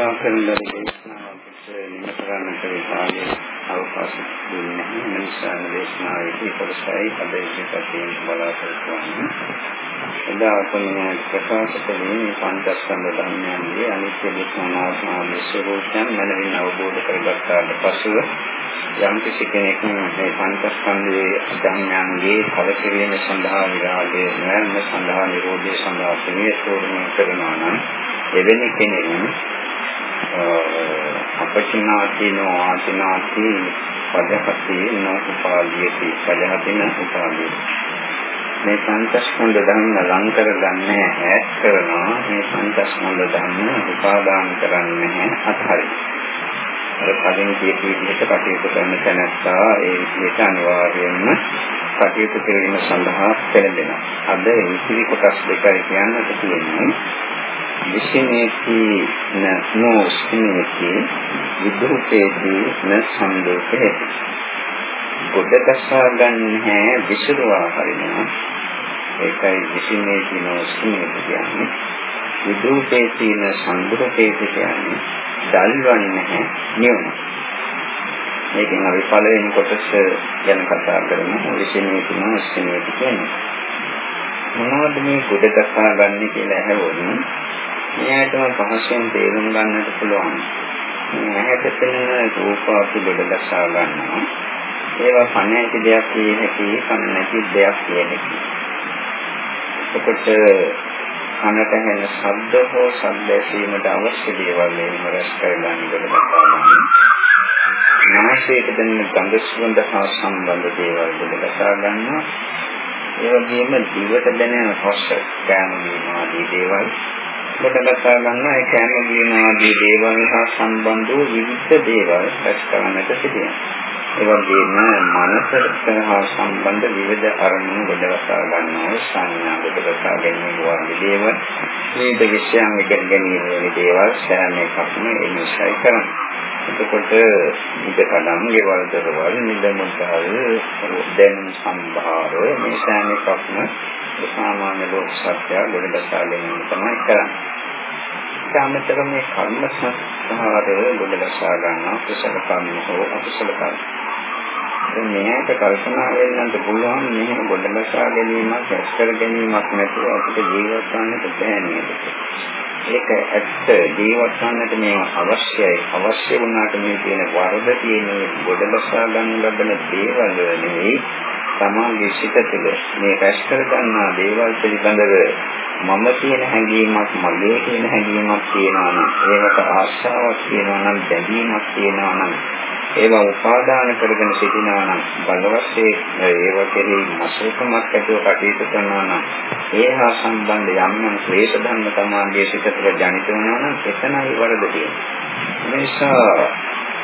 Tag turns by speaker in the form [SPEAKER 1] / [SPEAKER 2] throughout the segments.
[SPEAKER 1] එදා කරන දේශනාවට නිම කරන්නට විභාගයේ අවකාශ දුන්නේ නැහැ. මේ නිසා දේශනාවේ කොටසයි අද ඉතිපත් වීම බලාපොරොත්තු වෙන්නේ. එදා අපේ ප්‍රකාශ කළේ මේ පංචස්කන්ධ ධර්මයන්ගේ අනිත්‍ය දුක්ඛ අනාත්ම ආදී ස්වરૂපයන් මනරින් අවබෝධ කරගත්තාට පසුව යම් කිසි කෙනෙක් මේ පංචස්කන්ධයේ ධර්මයන්ගේ කලකිරීම සඳහා විරාගය නැල්ම සඳහා නිරෝධය සඳහා ප්‍රියතෝරණය කරනවා නම් එවැනි කෙනෙක් අපචිනාතිනෝ ආචිනාති පදහති නෝපාදීති පදහතින උපාදී මේ පංචස්කන්ධ ධර්ම ලං කරගන්නේ ඈත් කරනවා මේ පංචස්කන්ධ ධර්ම උපාදාන කරන්නේ අත්හරිනවා අර කලින් කියපු විදිහට කටයුතු කරන තැනත්තා ඒ විදිහට අනිවාර්යයෙන්ම කටයුතු කිරීම සඳහා පෙළඹෙනවා. අද ඉතිරි කොටස් දෙකයි කියන්නට තියෙන්නේ. විශේෂේති නෝස්මිති විදුපේති න සම්දෝපේති ගොඩ කසා ගන්න හැ විසිරුවා හරිනවා. ඒකයි විශේෂේති නෝස්මිති කියන්නේ. විදුපේති න සම්දෝපේති කියන්නේ දල්වන්නේ නැහැ නියුණ මේකෙන් අපි පළවෙනි කොටස ගැන කතා කරමු. විශේෂේති නෝස්මිති කියන්නේ. මොනවද මේ ගොඩ කසා ගන්න කියලා ඇහුවොත් මෙයාටම පහසෙන් තේරුම් ගන්නට පුළුවන්. මේ ඇහැට පෙනෙන රූප අපි ගොඩ දසා ගන්නවා. ඒවා කන ඇති දෙයක් කිය හැකි, කන නැති දෙයක් කිය හැකි. එතකොට කනට ඇහෙන ශබ්ද හෝ ශබ්ද ඇසීමට අවශ්‍ය දේවල් මේව රැස් කරගන්න ගොඩ දසා ගන්නවා. නාසයට දැනෙන ගඳ සුවඳ හා සම්බන්ධ දේවල් ගොඩ දසා ගන්නවා. ඒ වගේම දිවට දැනෙන රස, කෑම වීම ආදී දේවල් කොටගතා ගන්නවා ඒ කැම කියන ආදී දේවල් හා සම්බන්ධ වූ විවිධ දේවල් රැස් කරන්නට සිටිනවා. ඒ වගේම මනසට හා සම්බන්ධ විවිධ අරමුණු ගොඩවසා ගන්නවා සංඥා ගොඩවසා ගැනීම වගේ දේවල්. මේක විශ්යන් ඉගෙන ගැනීම වැනි දේවල් සෑම එකක්ම ඒ නිසායි කරන්නේ. එතකොට ඉදකඩම් ගෙවල් දරවල් නිලමුදාල් දැනුම් සම්භාර මේ සෑම එකක්ම සාමාන්‍ය ලෝක සත්‍ය ගොඩනගා ගැනීම තමයි කරන්නේ. ඊටමතර මේ කර්ම සංස්කාර ගොඩනගා ගන්න කුසල කර්ම හෝ අකුසල කර්ම. මේකට කල්පනා වෙන්නත් පුළුවන් මේ ගොඩනගා ගැනීමක් ඇස් කර ගැනීමක් නැතුව අපිට ජීවත් වන්නට බැහැ නේද? ඒක ඇත්ත ජීවත් වන්නට මේ අවශ්‍යයි. අවශ්‍ය වුණාට මේ තියෙන වරද තියෙන ගොඩනගා ගන්න ලබන දේවල් නෙවෙයි තමාගේ සිත තුළ මේ රැස් කර ගන්නා දේවල් පිළිබඳව මම කියන හැඟීමක් මගේ කියන හැඟීමක් තියෙනවා නම් ඒකට ආශාවක් තියෙනවා නම් බැඳීමක් තියෙනවා නම් ඒවා උපාදාන කරගෙන සිටිනවා නම් බලවත්සේ ඒව කෙරෙහි මසුකමක් ඇතිව කටයුතු කරනවා නම් ඒ හා සම්බන්ධ යම් යම් ක්ලේශ ධර්ම තමාගේ සිත තුළ ජනිත වෙනවා නම් එතනයි වරද තියෙන්නේ. නිසා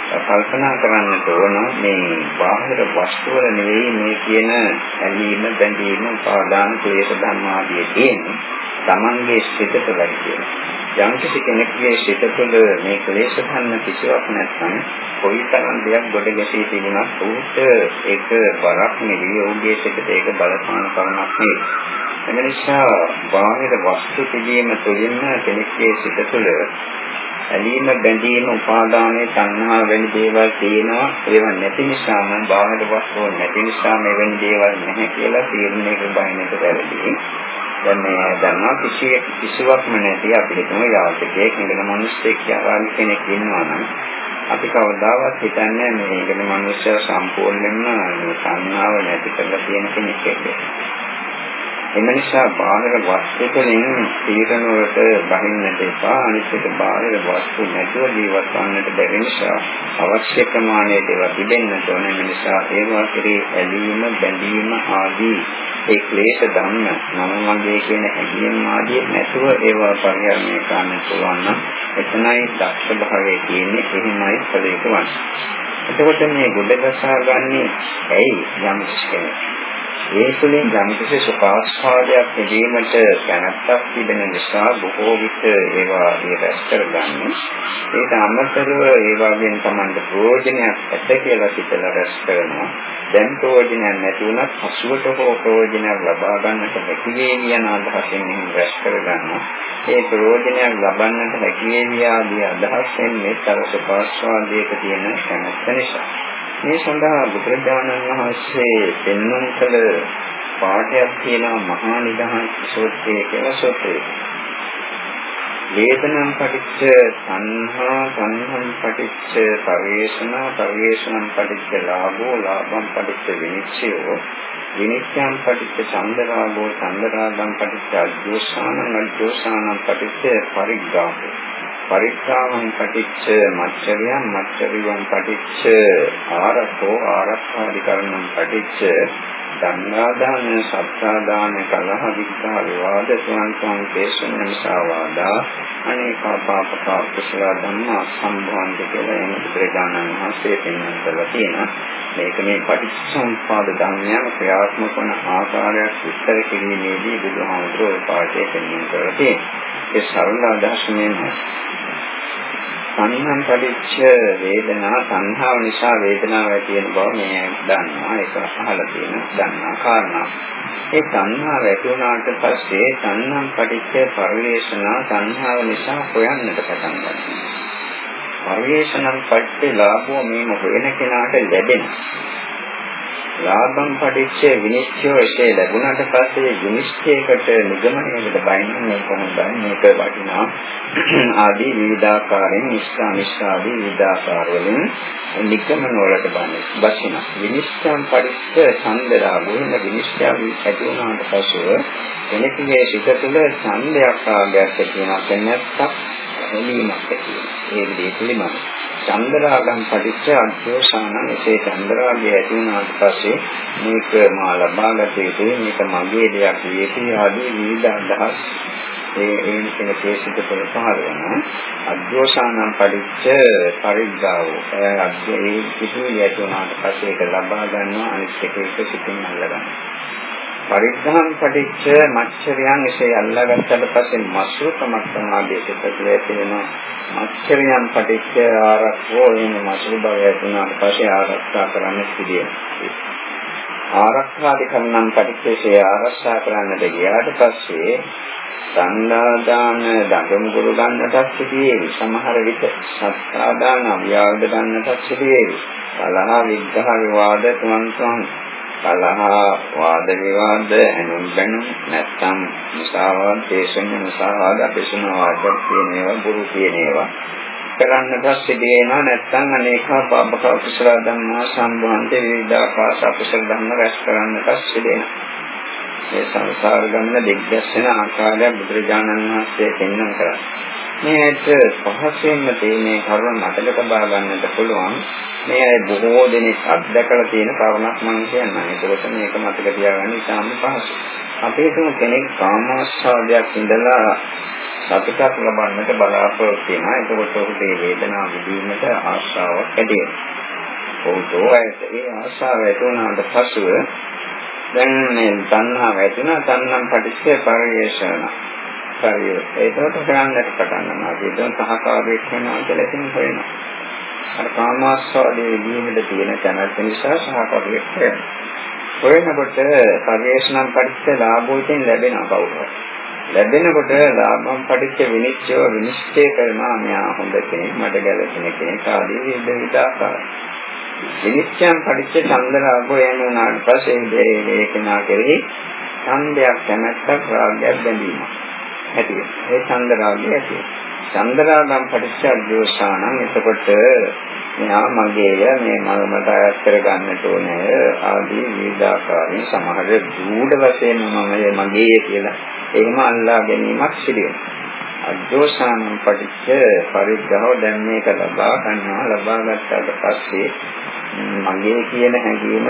[SPEAKER 1] කල්පනා කරන්නට ඕන මේ බාහිර වස්තු වල නෙවෙයි මේ කියන ඇලීම බැඳීම උපාදාන ක්ලේශ ධර්ම ආදී තියෙන්නේ Tamange සිත තුළයි කියන්නේ යම් කිසි කෙනෙකුගේ සිත තුළ මේ ක්ලේශ ධර්ම කිසිවක් නැත්නම් කොයිතරම් දෙයක් ගොඩ ගැසී තිබුණත් ඌට ඒක බරක් නෙවෙයි ඌගේ සිතට ඒක බලපාන කරුණක් නෙවෙයි. එම නිසා බාහිර වස්තු පිළිම තුළින්ම කෙනෙක්ගේ සිත තුළ ඇලීම බැඳීම උපාදානයේ තණ්හා වැනි දේවල් තියෙනවා ඒවා නැති නිසාම බාහිර වස්තු නැති නිසා මෙවැනි දේවල් නැහැ කියලා තීරණයක බහිනට වැරදි. දැන් මේ දන්නා කිසි කිසිවක්ම නැති අපි හිතමු යාත්‍රිකයෙක් නිකන් මිනිස්සෙක් යාවල් කෙනෙක් ඉන්නවා නම් අපි කවදාවත් හිතන්නේ මේ ඉගෙන මිනිස්සු සම්පූර්ණයෙන්ම තණ්හාව නැති කරලා තියෙන කෙනෙක් කියලා. එම නිසා බාහිර වස්තු වලින් තීරණ වලට බහින්නට එපා. අනිත් එක බාහිර වස්තු නැතුව ජීවත් වන්නට බැරි නිසා අවශ්‍ය ප්‍රමාණයට ඒවා තිබෙන්නට ඕන. නිසා ඒවා කෙරේ ඇලීම බැඳීම ආදී ඒ ක්ලේශ ධම්ම මම මගේ කියන හැඟීම් ආදී නැතුව ඒවා පරිහරණය කරන්න පුළුවන් නම් එතනයි දක්ෂ භාවයේ තියෙන්නේ. එහෙමයි කළ යුතු වන්නේ. එතකොට මේ ගොඩ ගසා ගන්නේ ඇයි යම් කෙනෙක්? ඒ තුළින් යම්කිසි සුඛාස්වාදයක් ලැබීමට කැමැත්තක් තිබෙන නිසා බොහෝ විට ඒවා ඒ රැස් කරගන්නේ. ඒක අමතරව ඒ වගේම Tamanට ප්‍රයෝජනයක් ඇත කියලා හිතලා රැස් කරනවා. දැන් ප්‍රයෝජනයක් නැති වුණත් පසුවට හෝ ප්‍රයෝජනයක් ලබා ගන්නට හැකි වේවි යන අදහසෙන් එහෙම රැස් කරගන්නවා. ඒ ප්‍රයෝජනයක් ලබන්නට හැකි වේවි ආදී අදහසෙන් මේ තරසපාස්වාදයක තියෙන කැමැත්ත නිසා. මේ සඳහා බුදුරජාණන් වහන්සේ පෙන්වන කල පාඩයක් තියෙනවා මහා නිදහස් සූත්‍රය කියලා සූත්‍රය. වේදනම් පටිච්ච සංහා සංහම් පටිච්ච පරිේශනා පරිේශනම් පටිච්ච ලාභෝ ලාභම් පටිච්ච විනිච්ඡයෝ විනිච්ඡයන් පටිච්ච චන්දරාගෝ චන්දරාගම් පටිච්ච අජ්ජෝසානං අජ්ජෝසානං පටිච්ච පරිග්ගාහෝ පරික්ඛාමං පටිච්ච මච්චරියං මච්චරියං පටිච්ච ආරක්ඛෝ ආරක්ඛාදිකරණං පටිච්ච දන්නාදාන සත්තාදාන කලහ විග්ඝා විවාද සංසං දේශන සාවාදා අනේකා පාපක කුසල ධම්මා සම්භාන්ත කියලා එන බුදුරජාණන් වහන්සේ පෙන්වන්න කරලා තියෙනවා මේක මේ පටිච්චසමුප්පාද ධර්මයන් ක්‍රියාත්මක වන ආකාරයක් විස්තර කිරීමේදී බුදුහාමුදුරුවෝ පාඩේ පෙන්වන්න කරලා තියෙනවා ඒ සරල අදහස මෙන්න සංහම් පරිච්ඡ වේදනා සංහාව නිසා වේදනාව ඇති වෙන බව මේ දන්නවා ඒක අහලා තියෙන දන්නා කාරණා. ඒ සංහාව ඇති වුණාට පස්සේ සංහම් පරිච්ඡ පරිවේශනා සංහාව නිසා හොයන්නට පටන් ගන්නවා. පරිවේශනම් පරිච්ඡ ලාභෝ මේ හොයන කෙනාට ලැබෙනවා. ලාභම් පටිච්ච විනිශ්චය එසේ ලැබුණාට පස්සේ විනිශ්චයකට නිගමනයකට බයින්නේ කොහොමද මේක වටිනා ආදී විවිධාකාරයෙන් ඉස්සා මිස්සාදී විවිධාකාර වලින් නිගමන වලට බන්නේ. බසින විනිශ්චයන් පටිච්ච ඡන්දලා මොන විනිශ්චය ඇති වුණාට පස්සේ කෙනෙකුගේ සිත තුළ ඡන්දයක් ආගයක් ඇති වෙනවා. නැත්නම් හැලීමක් ඇති වෙනවා. ඒ විදිහට පිළිමයි. චන්දරාගම් පටිච්ච අද්දෝසාන එසේ චන්දරාගය ඇති වුණාට පස්සේ මේක මා ලබාගත යුතුයි. මේක මගේ දෙයක්. වියදී ආදී විවිධ අදහස්. ඒ ඒ කියන තේසිත පෙර පහළ වෙන අද්දෝසානම් පටිච්ච පරිග්ගාව අද්දේ පිටුලිය ඇති වුණාට පස්සේ ඒක ලබා ගන්නවා. අනිත් එක එක සිතින් අල්ලගන්නවා. පරිද්ධාන පටිච්ච මච්චරයන් එසේ අල්ලාගත්තට පස්සේ මසුරුකමක් සමාධිය සිතට ඇතිවෙනවා මච්චරයන් පටිච්ච ආරක්ෂෝ වෙන මසුරු බව ඇතුණාට පස්සේ ආරක්ෂා කරන්න සිදුවෙනවා ආරක්ෂාදි කරනම් පටිච්චේ ආරක්ෂා කරන්නට ගියාට පස්සේ සංදාදාන දඬුම් ගුරු ගන්නටත් සිදුවේවි සමහර විට සත්තාදාන අවියාවද ගන්නටත් සිදුවේවි කලහ විග්‍රහ විවාද තුන් තුන් කලහ වාද විවාද එනුම් බැනුම් නැත්තම් මුසාවාද දේශන මුසාවාද අපේසන වාද කියන ඒවා බුරු කියන ඒවා කරන්නට සිදුවෙනවා නැත්තම් අනේකා පාපක කුසල ධර්ම සම්බන්ධ විවිධාකාශ අකුසල ධර්ම රැස් කරන්නට සිදුවෙනවා මේ සංසාර ගමන දිග්දර්ශන ආකාරය බුදුරජාණන් වහන්සේ පෙන්වන කරා. මේට පහසෙන්ම තේනේ කරුණ මතක තබා ගන්නට පුළුවන්. මේ අය බොහෝ දෙනෙක් අත්දැකලා තියෙන කරුණක් මම කියන්නම් ඒකකොට මේක මතක තියාගන්න ඉතාම පහසුයි. අපේ තුන කෙනෙක් කාමාස්වාදයක් ඉඳලා සතුටක් ලබන්නට බලාපොරොත්තු වෙනවා. එතකොට ඔහුට මේ වේදනාව විඳීමට ආශාවක් ඇති වෙනවා. ඔහුට ඒ ආශාව ඇති වුණාට පසුව දැන් මේ තණ්හාව ඇති වෙනවා තණ්හම් පටිච්චේ පරිේශන පරිය. ඒකට කරන්නට පටන් ගන්නවා. ඒක සහකාරයක් වෙනවා කියලා ඉතින් හොයනවා. අර කාමාස්වාදයේ විදීමේ තියෙන කැමැත්ත නිසා සහකාරයක් වෙනවා. හොයනකොට පරිේශනම් පරිච්ඡ ලාභෝයෙන් ලැබෙනවා කවුරුහරි. ලැබෙනකොට ලාභම් පරිච්ඡ විනිශ්චය විනිශ්චය කරනවා මෙයා හොඳ කෙනෙක් මට ගැලපෙන කෙනෙක් ආදී විවිධ විදාකාර. විනිශ්චයන් පරිච්ඡ චන්දරාගෝ යන උනාට පස්සේ මේ කෙනා කෙරෙහි ඡන්දයක් කැමැත්තක් රාගයක් බැඳීමක්. ඇති වෙනවා. ඒ චන්දරාගය ඇති වෙනවා. චන්දරාගම් පටිච්චෝසානං එතකොට මෙහා මගේය මේ මම මට අයත් කර ගන්නට ඕනේ ආදී විවිධාකාරයෙන් සමහර දූඩ වශයෙන් මම මගේ කියලා එහෙම අල්ලා ගැනීමක් සිදු වෙනවා. අජෝසානං පටිච්ච පරිග්‍රහව දැන් මේක ලබා ගන්නවා ලබා ගත්තාට පස්සේ මගේ කියන හැඟීම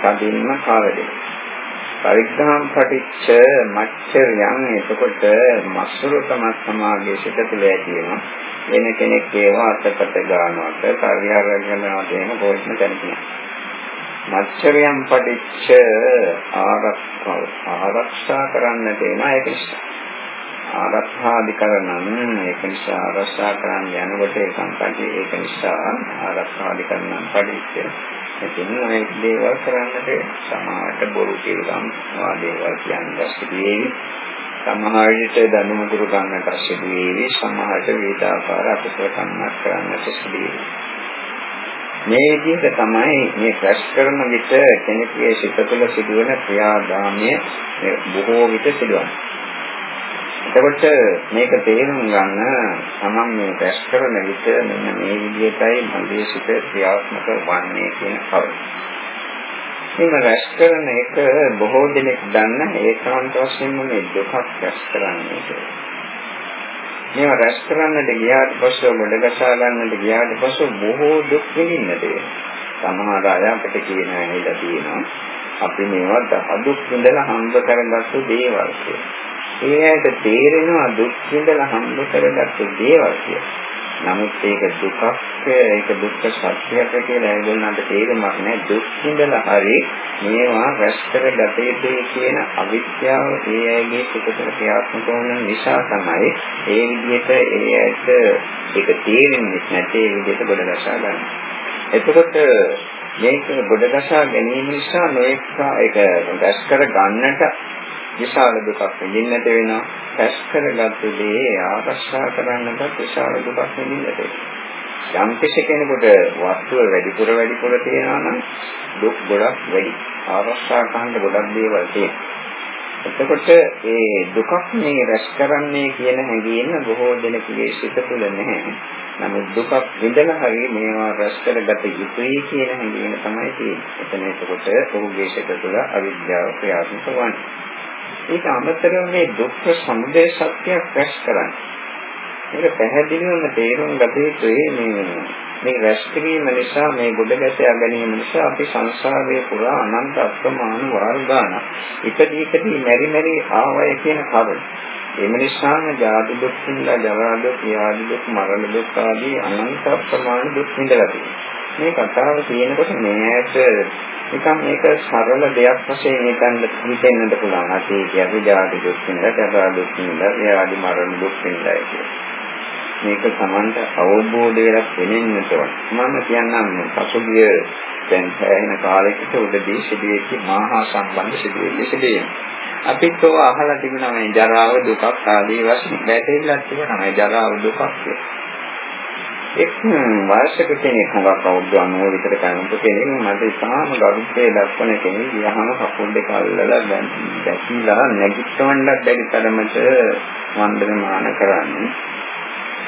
[SPEAKER 1] කදින්ම කාවදෙනවා. පරිග්‍රහම් පටිච්ච මච්චරයන් එතකොට මස්සුරුකම සමාගයේ සිට තුළ ඇති වෙනවා. වෙන කෙනෙක් ඒවා අතකට ගන්නවට පරිහරණය කරනවා කියන පොයින්ට් එක මච්චරයන් පටිච්ච ආරක්ෂා කරන්නට එන ඒක නිසා ආරක්ෂාධිකරණම්. ඒක නිසා ආරක්ෂා කරන්න යනකොට ඒ සංකල්පය ඒක නිසා ආරක්ෂාධිකරණම් පටිච්ච ඉතින් මේ දේවල් කරන්නට සමාජයට බොරු කියලා දේවල් කියන්නේ සිදුවේවි සමහර විට දනුම දුරු ගන්නට සිදුවේවි සමහරට වේදාකාර අකුසල කර්මයක් කරන්නට සිදුවේවි මේ විදිහට තමයි මේ ක්‍රැෂ් කරන විට කෙනෙකුගේ සිත තුළ සිදුවන ක්‍රියාදාමය බොහෝ විට සිදුවනවා එතකොට මේක තේරුම් ගන්න තමන් මේ රැස් කරන විට මෙන්න මේ විදිහටයි මගේ සිත ක්‍රියාත්මක වන්නේ කියන කරුණ. මේ රැස් කරන එක බොහෝ දෙනෙක් දන්න ඒකාන්ත වශයෙන්ම මේ දුකක් රැස් කරන්නේ කියලා. මේව රැස් කරන්නට ගියාට පස්සේ ගොඩගසා ගන්නට ගියාට පස්සේ බොහෝ දුක් විඳින්නට වෙනවා. සමහර අය අපිට කියන ඇහිලා තියෙනවා අපි මේවා දුක් විඳලා හම්බ කරගත්තු දේවල් කියලා. ඒ ඇයට තේරෙනවා දුක් විඳලා හම්බ කරගත්ත දේවල් කියලා. නමුත් ඒක දුකක් ඒක දුක්ඛ සත්‍යයක් කියලා ඒගොල්ලන්ට තේරුමක් නැහැ. දුක් විඳලා හරි මේවා රැස් කරගත යුතුයි කියන අවිද්‍යාව ඒ ඇයිගේ සුඛතර ක්‍රියාත්මක වන නිසා තමයි ඒ විදිහට ඒ ඇයට ඒක තේරෙන්නේ නැtei ඒ විදිහට ගොඩනසා ගන්න. එතකොට මේක ගොඩනසා ගැනීම නිසා නොඑක ඒක රැස් කර ගන්නට විශාල දුකක් විඳින්නට වෙනවා. පැස් කරගත්තු දේ ආරක්ෂා කරන්නට විශාල දුකක් විඳින්නට වෙනවා. යම් කෙනෙකුට වස්තුව වැඩිපුර වැඩිපුර තියෙනවා නම් දුක් ගොඩක් වැඩි. ආරක්ෂා කරන්න ගොඩක් දේවල් තියෙනවා. එතකොට ඒ දුකක් මේ රැස් කරන්නේ කියන හැඟීම බොහෝ දෙනෙකුගේ සිත තුළ නැහැ. නමුත් දුකක් විඳලා හරි මේවා රැස් කරගත යුතුයි කියන හැඟීම තමයි තියෙන්නේ. එතන එතකොට ඔහුගේ සිත තුළ අවිද්‍යාව ක්‍රියාත්මක වන්නේ. ඒක අමතරව මේ දුක්ඛ සමුදය සත්‍යයක් රැස් කරන්නේ. මේක පැහැදිලිවම තේරුම් ගත යුතුයි මේ මේ රැස් කිරීම නිසා මේ ගොඩ ගැස ගැනීම නිසා අපි සංසාරයේ පුරා අනන්ත අප්‍රමාණ වාර ගන්න ඉපදී ඉපදී මෙරි මෙරි ආවය කියන කරුණ. ඒ නිසාම ජාති දුක් විඳලා ජරා දුක්, ව්‍යාධි දුක්, මරණ දුක් ආදී අනන්ත අප්‍රමාණ දුක් විඳලා තියෙනවා. මේ කතාව කියනකොට මේ ඇයට නිකන් මේක සරල දෙයක් වශයෙන් හිතන්න හිතෙන්නත් පුළුවන්. අපි කියන්නේ ජාති දුක් විඳලා, ජරා දුක් විඳලා, ව්‍යාධි මරණ දුක් විඳලා කියලා. මේක Tamanට අවබෝධ වෙලා දැනෙන්නට ඕන. මම කියන්නම් පසුගිය දැන් පැහැෙන කාලයකට උදදී සිදුවෙච්ච මහා සම්බන්ධ සිදුවෙච්ච සිදුවීම්. අපිත් ඔය අහලා තිබුණා මේ ජරාව දුකක් ආදී වශයෙන් වැටෙන්නත් තිබුණා මේ ජරාව දුකක් කියලා. එක් වයසක කෙනෙක් හුඟක් අවුරුදු 90 විතර කනපු කෙනෙක් මට ඉතාම ගරුත්වයේ දක්වන කෙනෙක් ගියාම කකුල් දෙක අල්ලලා දැකිලා නැගිටවන්නත් බැරි තරමට වන්දනමාන කරන්නේ.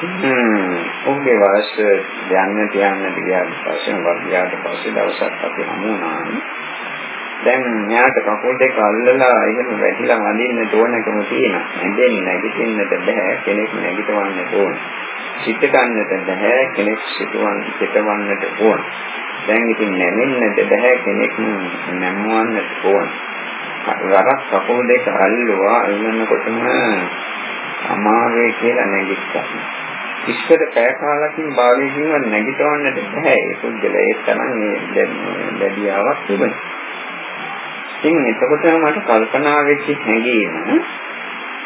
[SPEAKER 1] හ්ම් ඔහුගේ වයස යන්න තියන්න ගියාට පස්සේ වර්ගයාට පස්සේ දවසක් අපි හමු වුණා. දැන් මෙයාට කකුල් දෙක අල්ලලා එහෙම වැටිලා වඳින්න ඕනකම තියෙනවා. නැදෙන්න නැගිටින්නට බෑ කෙනෙක් නැගිටවන්න ඕන. සිත ගන්නට බෑ කෙනෙක් සිතවන් සිතවන්නට ඕන. දැන් ඉතින් නැමෙන්නට බෑ කෙනෙක් නැමුවන්නට ඕන. වරක් කකුල් දෙක අල්ලුවා අල්ලනකොටම අමාරුයි කියලා නැගිට්ටා. ඉස්සර පැය කාලකින් බාලයකින්ව නැගිටවන්නට බෑ ඒ පුද්ගලයා ඒ තරම් මේ දැඩියාවක් තිබුණා. ඉතින් එතකොට මට කල්පනා වෙච්ච හැඟීම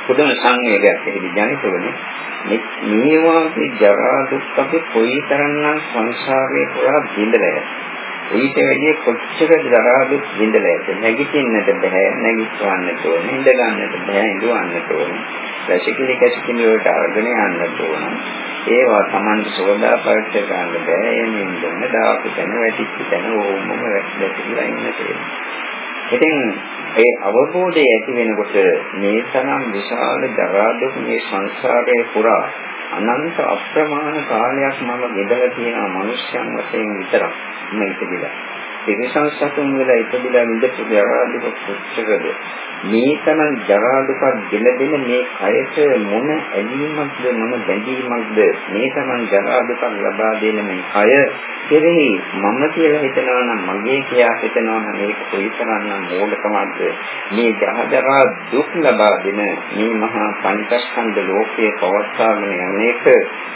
[SPEAKER 1] පුදුම සංවේගයක් එහි ජනිත වුණේ මේවාගේ ජරා දුක් අපි කොයිතරම්නම් සංසාරේ පුරා විඳලා ඊට වැඩිය කොච්චර ජරා දුක් විඳලා ඇත නැගිටින්නට බෑ නැගිටවන්නට ඕන හිඳ ගන්නට බෑ ඉඳවන්නට ඕන. රැසිකිලි කැසිකිලි වලට අරගෙන යන්නට ඕන. ඒවා Taman සෝදා පරිච්ඡ ගන්න බෑ. එන්නේ ඉඳන්න දාපු තැන වැටිච්ච තැන ඕමම වැටිලා ඉන්නට ඉතින් ඒ අවබෝධය ඇති වෙනකොට මේ තරම් විශාල ජරා දුක් මේ සංසාරයේ පුරා අනන්ත අප්‍රමාණ කාලයක් මම ගෙදලා තියෙන මනුෂ්‍යයන් වශයෙන් විතරක් මේක දිලා. තිරිසන් සතුන් වල ඉපදිලා නිදපු ජරා දුක කොච්චරද? මේ තරම් ජරා දුක දෙලදෙන මේ කයට මොන ඇලීමක්ද මොන බැඳීමක්ද? මේ තරම් ජරා දුක ලබා දෙන මේ කය කෙරෙහි මම කියලා හිතනවා නම් මගේ කියලා හිතනවා නම් මේක කොයිතරම්නම් මෝඩකමක්ද? මේ ජහජරා දුක් ලබා දෙන මේ මහා පංචස්කන්ධ ලෝකයේ පවත්වාගෙන යන්නේක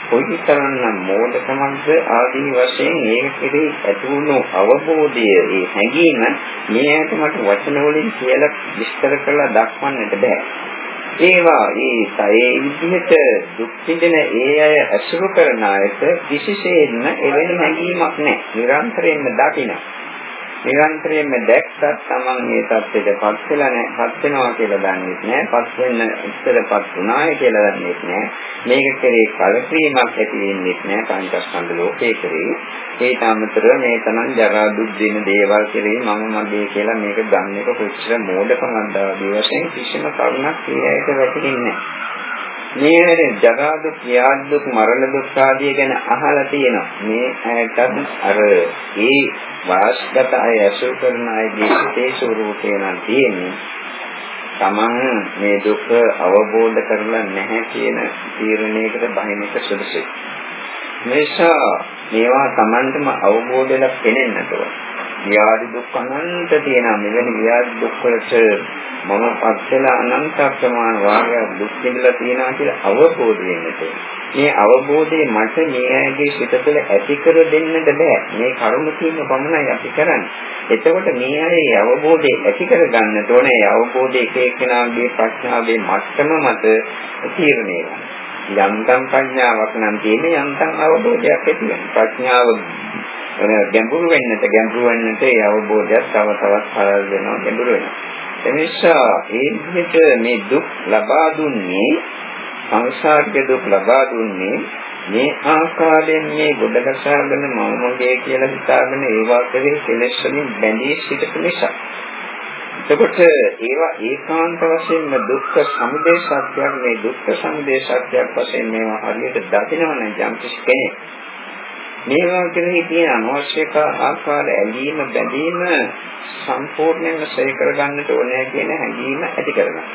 [SPEAKER 1] කොයිතරම්නම් මෝඩකමක්ද? ආදී වශයෙන් ඒක කෙරෙහි ඇති වුණු අවබෝධය අවබෝධය ඒ හැඟීම මේ ඇයට මට වචන වලින් කියලා විස්තර කරලා දක්වන්නට බෑ. ඒවා ඒ ඒ විදිහට දුක් විඳින ඒ අය අසුරු කරන අයට කිසිසේත්ම එවැනි හැඟීමක් නැහැ. නිරන්තරයෙන්ම දකිනවා. නිරන්තරයෙන්ම දැක්සත් Taman මේ தත්ත්වයටපත් වෙලා නැහැ, පත් වෙනවා කියලා දන්නේ නැහැ, පත් වෙන්න ඉස්සරපත් වුණාය කියලා දන්නේ නැහැ. මේක කෙරේ කලකිරීමක් ඇති වෙන්නේ නැහැ පංචස්කන්ධ ලෝකේ කෙරේ. ඒට අමතරව මේ තනන් ජරා දුක් දින දේවල් කෙරේ මම මගේ කියලා මේක ගන්න එක කොච්චර මෝඩකමක්ද ආදී වශයෙන් කිසිම කරුණක් ඒ ඇයිට වැටෙන්නේ නැහැ. මේ ජරා දුක්, ව්‍යාධි දුක්, මරණ දුක් ආදී ගැන අහලා තියෙනවා. මේ ඇයටත් අර ඒ වාස්ගත අය අසුර කරන අයගේ සිතේ ස්වરૂපේ නම් තියෙන්නේ. Taman මේ දුක අවබෝධ කරලා නැහැ කියන තීරණයකට බහින එක සුදුසුයි. මේසා මේවා Tamanටම අවබෝධ වෙලා පෙනෙන්නට ඕන. ව්‍යාධි දුක් අනන්ත තියෙනවා. මෙවැනි ව්‍යාධි දුක් වලට මම පස්සෙලා අනන්ත ප්‍රමාණ වාගයක් දුක් විඳලා තියෙනවා කියලා අවබෝධ වෙන්නට. මේ අවබෝධය මට මේ ඇගේ සිත තුළ ඇති කර දෙන්නට බෑ. මේ කරුණ කියන පමණයි අපි කරන්නේ. එතකොට මේ ඇගේ අවබෝධය ඇති කර ගන්නට ඕනේ. අවබෝධය එක එක්කෙනාගේ ප්‍රඥාවේ මට්ටම මත තීරණය වෙනවා යම්තම් ප්‍රඥාවක් නම් තියෙන යම්තම් අවබෝධයක් ඇති වෙන ප්‍රඥාව ගැඹුරු වෙන්නට ගැඹුරු වෙන්නට ඒ අවබෝධයක් තව තවත් පළල් වෙනවා ගැඹුරු වෙනවා එනිසා ඒ විදිහට මේ දුක් ලබා දුන්නේ සංසාරික දුක් ලබා දුන්නේ මේ ආකාරයෙන් මේ ගොඩගසාගෙන මම මගේ කියලා හිතාගෙන ඒවා කෙරේ කෙලෙස් වලින් බැඳී සිටපු නිසා. එතකොට ඒවා ඒකාන්ත වශයෙන්ම දුක්ඛ සමුදය සත්‍යයක් මේ දුක්ඛ සමුදය සත්‍යයක් වශයෙන් මේවා හරියට දකිනවනම් යම් කෙනෙක් මේවා කෙරෙහි තියෙන අනවශ්‍ය ආකාර ඇලීම බැඳීම සම්පූර්ණයෙන්ම සරි කරගන්නට ඕනේ කියන හැඟීම ඇති කරගන්න.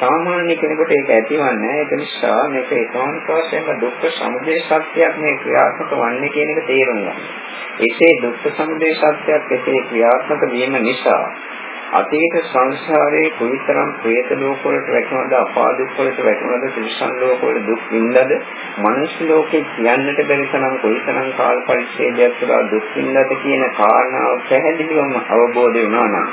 [SPEAKER 1] සාමාන්‍ය කෙනෙකුට ඒක ඇතිවන්නේ ඒක නිසා මේක ඒකාන්ත වශයෙන්ම දුක්ඛ සමුදය සත්‍යයක් මේ ක්‍රියාත්මක වන්නේ කියන එක තේරුම් ගන්න. එසේ දුක්ඛ සමුදය සත්‍යයක් එසේ ක්‍රියාත්මක වීම නිසා අතීත සංසාරයේ කොයිතරම් പ്രേත ලෝක වලට වැටුණාද අපාදුක් වලට වැටුණාද තිරිසන් ලෝක වල දුක් විඳලාද මනුෂ්‍ය ලෝකේ කියන්නට බැරි තරම් කොයිතරම් කාල පරිච්ඡේදයක් තුළ දුක් විඳලාද කියන කාරණාව පැහැදිලිවම අවබෝධ වෙනවා නම්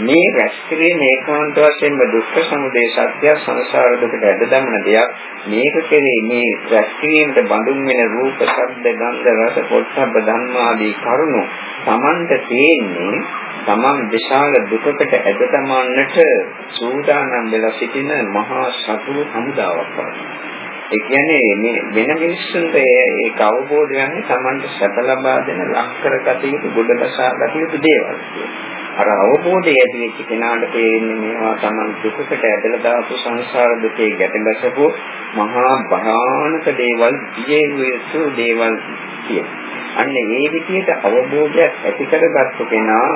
[SPEAKER 1] මේ රැස්කිරීම ඒකාන්ත වශයෙන්ම දුක්ඛ සමුදය සත්‍ය සංසාර දුකට ඇද දමන දෙයක්. මේක කෙරේ මේ රැස්කිරීමට බඳුන් වෙන රූප ශබ්ද ගන්ධ රස පොට්ටබ්බ ධම්මාදී කරුණු Tamanta තියෙන්නේ තමන් විශාල දුකකට ඇද තමන්නට සූදානම් වෙලා සිටින මහා සතුරු හමුදාවක් වගේ. ඒ කියන්නේ මේ වෙන මිනිස්සුන්ට ඒක අවබෝධ වෙන්නේ තමන්ට සැප ලබා දෙන ලක්කර ගත යුතු ගොඩදසා ගත යුතු දේවල්. අර අවබෝධය ඇති වෙච්ච කෙනාට තේරෙන්නේ මේවා තමන් දුකකට ඇදලා දාපු සංසාර දුකේ ගැටගසපු මහා භයානක දේවල්, ජීවිත දේවල් කියන. අන්න ඒ විදිහට අවබෝධයක් ඇති කරගත්තු කෙනා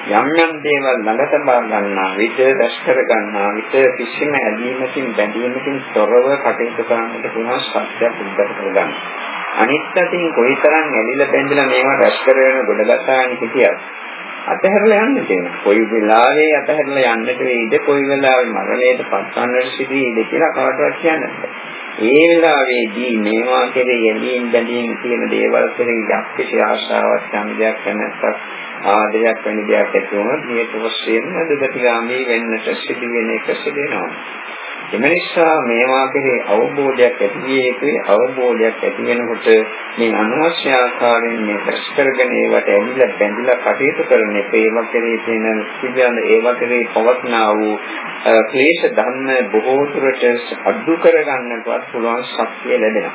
[SPEAKER 1] යම් යම් දේවල් ළඟ තබා ගන්නා විට දැස් කර ගන්නා විට කිසිම ඇදීමකින් බැඳීමකින් තොරව කටයුතු කරන්නට පුළුවන් සත්‍යයක් උද්ගත කරගන්න. අනිත් අතින් කොයිතරම් ඇලිලා බැඳිලා මේවා රැස් කරගෙන ගොඩගතාන හිටියත් අතහැරලා යන්න තියෙනවා. කොයි වෙලාවෙ අතහැරලා යන්නට වෙයිද කොයි වෙලාවෙ මරණයට පත්වන්නට සිදුවේද කියලා කාටවත් කියන්න බෑ. ඒ වෙලාවේදී මේවා කෙරේ යැලීම් බැඳීම් කියන දේවල් කෙරේ යක්කිසි ආශාවක් සම්දයක් නැත්නම් ආදයක් වැනි දෙයක් ඇති වුණොත් මේක වශයෙන්ම දුගතිගාමී වෙන්නට සිදු වෙන එක සිදු වෙනවා. එම නිසා මේවා කෙරේ අවබෝධයක් ඇති විය යුතුයි අවබෝධයක් ඇති වෙනකොට මේ අනවශ්‍ය ආකාරයෙන් මේ ප්‍රස් කරගෙන ඒවට ඇලිලා බැඳිලා කටයුතු කරන එක ඒවා කෙරේ තියෙන සිදුවන ඒවා කෙරේ පවත්නා වූ ක්ලේශ ධර්ම බොහෝ දුරට අඩු කරගන්නටවත් පුළුවන් ශක්තිය ලැබෙනවා.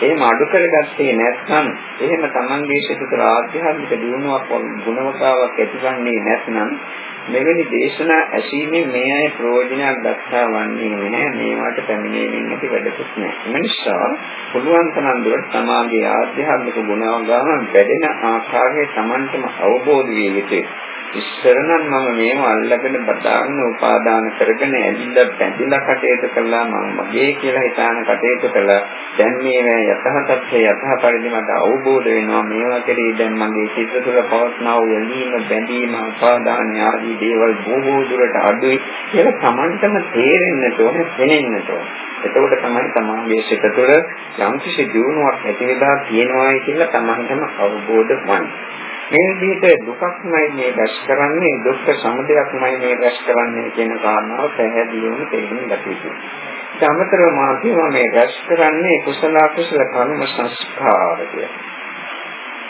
[SPEAKER 1] එහෙම අඩු කරගත්තේ නැත්නම් එහෙම Tamange සිත තුළ ආධ්‍යාත්මික දියුණුවක් ගුණවතාවක් ඇතිවන්නේ නැත්නම් මෙවැනි දේශනා ඇසීමෙන් මේ අය ප්‍රයෝජනයක් දක්වා වන්නේ නැහැ මේවට පැමිණීමෙන් ඇති වැඩකුත් නැහැ. ඒ නිසා පුළුවන් තරම් දුරට තමාගේ ආධ්‍යාත්මික ගුණවගාම වැඩෙන ආකාරය Tamanටම අවබෝධ විය යුතුයි. ඉස්සර නම් මම මේව අල්ලගෙන බදාගෙන උපාදාන කරගෙන ඇලිලා බැඳිලා කටයුතු කළා මම මගේ කියලා හිතාන කටයුතු කළා. දැන් මේ යථාර්ථය යථා පරිදි මට අවබෝධ වෙනවා. මේවා කෙරෙහි දැන් මගේ සිත තුළ පවත්නා වූ ඇලීම බැඳීම උපාදාන ආදී දේවල් බොහෝ දුරට අඩුයි කියලා Tamanටම තේරෙන්නට ඕනේ දැනෙන්නට ඕනේ. එතකොට තමයි තමන්ගේ සිත තුළ යම්කිසි දියුණුවක් ඇති වෙලා තියෙනවායි කියලා තමන්ටම අවබෝධ වන්නේ. මේ විදිහට දුකක්මයි මේ රැස් කරන්නේ දුක්ඛ සමුදයක්මයි මේ රැස් කරන්නේ කියන කාරණාව පැහැදිලිවම තේරුම් ගත යුතුයි. සමතර මාර්ගය මේ රැස් කරන්නේ කුසල කුසල කර්ම සංස්කාර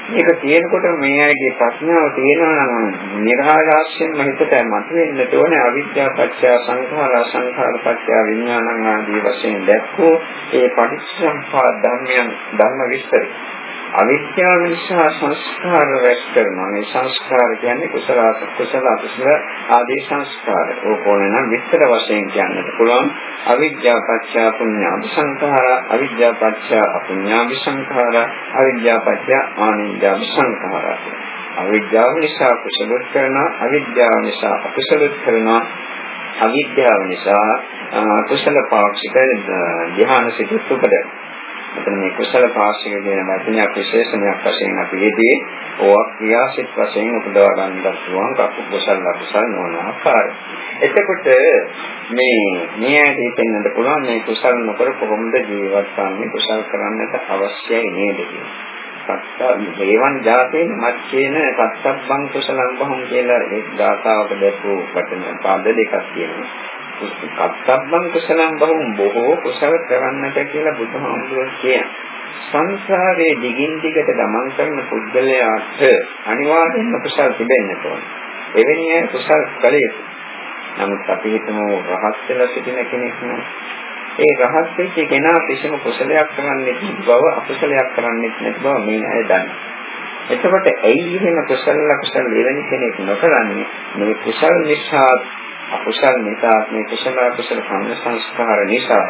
[SPEAKER 1] මේක තියෙනකොට මේ අයගේ ප්‍රඥාව තියෙනවා නම් නිර්ආයාසයෙන්ම හිතට මතුවෙන්න ඕනේ. අවිද්‍යාව පත්‍ය සංඛාර සංඛාර පත්‍ය විඥානං ආදී වශයෙන් දැක්කෝ. ඒ පටිච්චසමුප්පාද ධර්මයන් ධර්ම විස්තරය. අවිද්‍යාව නිසා සංස්කාර රැස් කරනවා. මේ සංස්කාර කියන්නේ කුසල කුසල අකුසල ආදී සංස්කාර. ඕකෝනේ නම් විස්තර වශයෙන් කියන්නත් පුළුවන්. අවිද්‍යාව පත්‍ය පුඤ්ඤාභ සංඛාර, අවිද්‍යාව පත්‍ය අපුඤ්ඤාභ සංඛාර, අවිද්‍යාව පත්‍ය ආනිඤ්ඤාභ සංඛාර. අවිද්‍යාව නිසා කුසල කරනවා, අවිද්‍යාව නිසා අකුසල කරනවා. අවිද්‍යාව නිසා කුසල පාක්ෂික ධ්‍යාන සිතුත් උපදවනවා. එතන මේ කුසල පාශික කියන වචනයක් විශේෂණයක් වශයෙන් අපි යෙදී ඕවා ක්‍රියාසිත වශයෙන් උපදවා ගන්නත් පුළුවන් කපු කුසල අකුසල නොවන ආකාරය. එතකොට මේ මේ ඇදී පෙන්වන්න පුළුවන් මේ කුසල නොකර කොහොමද ජීවත් වන්නේ කුසල කරන්නට අවශ්‍යයි නේද සත්ත හේවන් ජාතේන මච්චේන සත්තබ්බං කුසලං බහුම් කියලා ඒ ගාථාවක දැක්වූ වචන පාද දෙකක් තියෙනවා. කත්තබ්බං කුසලං බහුම් බොහෝ කුසල කරන්නට කියලා බුදුහාමුදුරුවෝ කියන සංසාරයේ දිගින් දිගට ගමන් කරන පුද්ගලයාට අනිවාර්යෙන්ම කුසල තිබෙන්න ඕන. එවැනි අය කුසල කළ යුතුයි. නමුත් අපි හිතමු රහත් වෙලා සිටින කෙනෙක් නම් ඒ රහත් වෙච්ච කෙනා කිසිම කුසලයක් කරන්නේ නැති බව අකුසලයක් කරන්නේ නැති බව මේ අය දන්නවා. එතකොට ඇයි එහෙම කුසල ලකුසල දෙවෙනි කෙනෙක් නොකරන්නේ මේ කුසල නිසා අකුසල් නිසා මේ කුසල අකුසල කම්ම සංස්කාර නිසා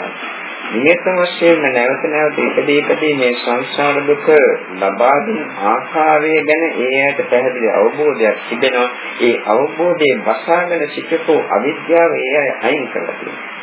[SPEAKER 1] නියත වශයෙන්ම නැවත නැවත ඉදදී ඉදදී මේ සංසාර දුක ලබා දෙන ආකාරය ගැන ඒ ඇයට පැහැදිලි අවබෝධයක් තිබෙනවා. ඒ අවබෝධයෙන් වසාගෙන සිටපු අවිද්‍යාව ඒ අය අයින් කරලා තියෙනවා.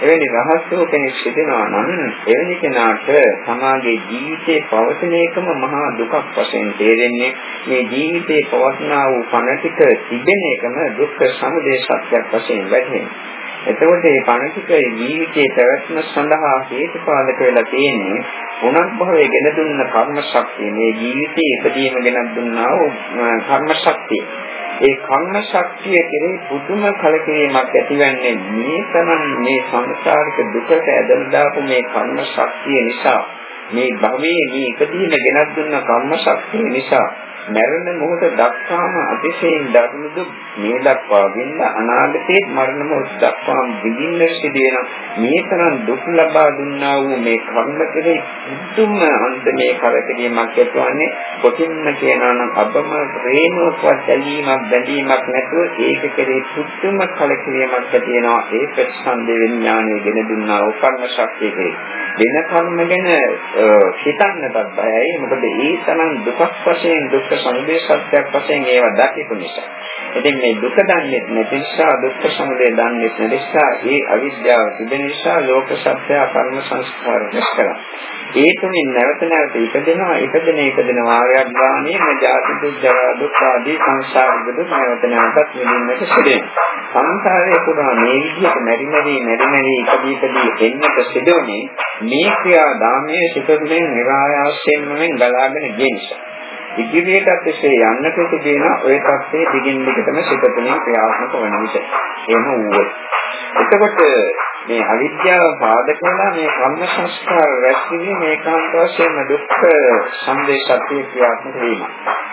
[SPEAKER 1] එවැනි රහස්‍යෝ කෙනෙක් සිටිනවා නම් එවැනි කෙනාට සමාජයේ ජීවිතේ පවතින එකම මහා දුකක් වශයෙන් තේරෙන්නේ මේ ජීවිතේ පවස්නා වූ පණ ටික තිබෙන එකම දුක්ඛ සමුදය සත්‍යයක් වශයෙන් වැටහෙනවා. එතකොට මේ පණ ටික ජීවිතයේ පැවැත්ම සඳහා හේතුපාදක වෙලා තියෙන්නේ පුනර්භවයේ ගෙන දුන්න කර්ම ශක්තිය. මේ ජීවිතයේ ඉදීම ගෙන දුන්නා වූ කර්ම ශක්තිය. ඒ කර්ම ශක්තිය කෙරෙහි පුදුම කලකිරීමක් ඇතිවන්නේ මේ තරම් මේ සංසාරික දුකට ඇදලා දාපු මේ කර්ම ශක්තිය නිසා. මේ භවයේ මේ ඉදීම ගෙනත් දුන්න කර්ම ශක්තිය නිසා. මරණ මොහොත දක්වාම අතිශයින් දරුණු දුක් මේ දක්වා විඳ අනාගතයේ මරණ මොහොත දක්වාම විඳින්න සිදු වෙන මේ තරම් දුක් ලබා දුන්නා වූ මේ කර්ම කෙරෙහි මුතුම අන්තමේ කරකැවීමක් ඇතිවන්නේ කොටින්ම කියනවා නම් අබම ප්‍රේමවත් ඇලීමක් බැඳීමක් නැතුව ඒක කෙරෙහි මුතුම කලකිරීමක් ඇති වෙනවා ඒ ප්‍රතිසන්දේ විඥානයේ ගෙන දුන්නා වූ කර්ම ශක්තිය කෙරෙහි වෙන කර්ම ගැන හිතන්නටත් බයයි. මොකද ඒ තරම් දුකක් වශයෙන් දුක් දුක්ඛ සමුදය සත්‍යයක් වශයෙන් ඒවා දකිපු නිසා. ඉතින් මේ දුක දන්නේ නැති නිසා දුක්ඛ සමුදය දන්නේ නැති නිසා ඒ අවිද්‍යාව තිබෙන නිසා ලෝක සත්‍ය කර්ම සංස්කාර රැස් කරනවා. ඒ තුنين නැවත නැවත ඉපදෙනවා ඉපදෙන ඉපදෙන වාරයක් ගානේ මජාති දුක් ජරා දුක් ආදී සංසාර දුක් නැවත නැවතත් විඳින්නට සිදෙනවා. සංසාරයේ පුරා මේ විදිහට මෙරි මෙරි මෙරි මෙරි ඉපදී ඉපදී එන්නට සිදුවන්නේ මේ ක්‍රියා ධාමයේ සිතුමින් නිරායාසයෙන්ම ගලාගෙන ගිය නිසා. ඉදිරියට එසේ යන්නට තිබෙන ওই තත්ත්වයේ දිගින් දිගටම සිතතුනේ ක්‍රියාත්මක වන විට එහෙම වුවොත් එතකොට මේ අවිද්‍යාව පාදක වෙලා මේ කර්ම සංස්කාර රැස්වීම ඒකාන්ත වශයෙන්ම දුක්ඛ සංදේශත්‍ය ක්‍රියාත්මක වීම.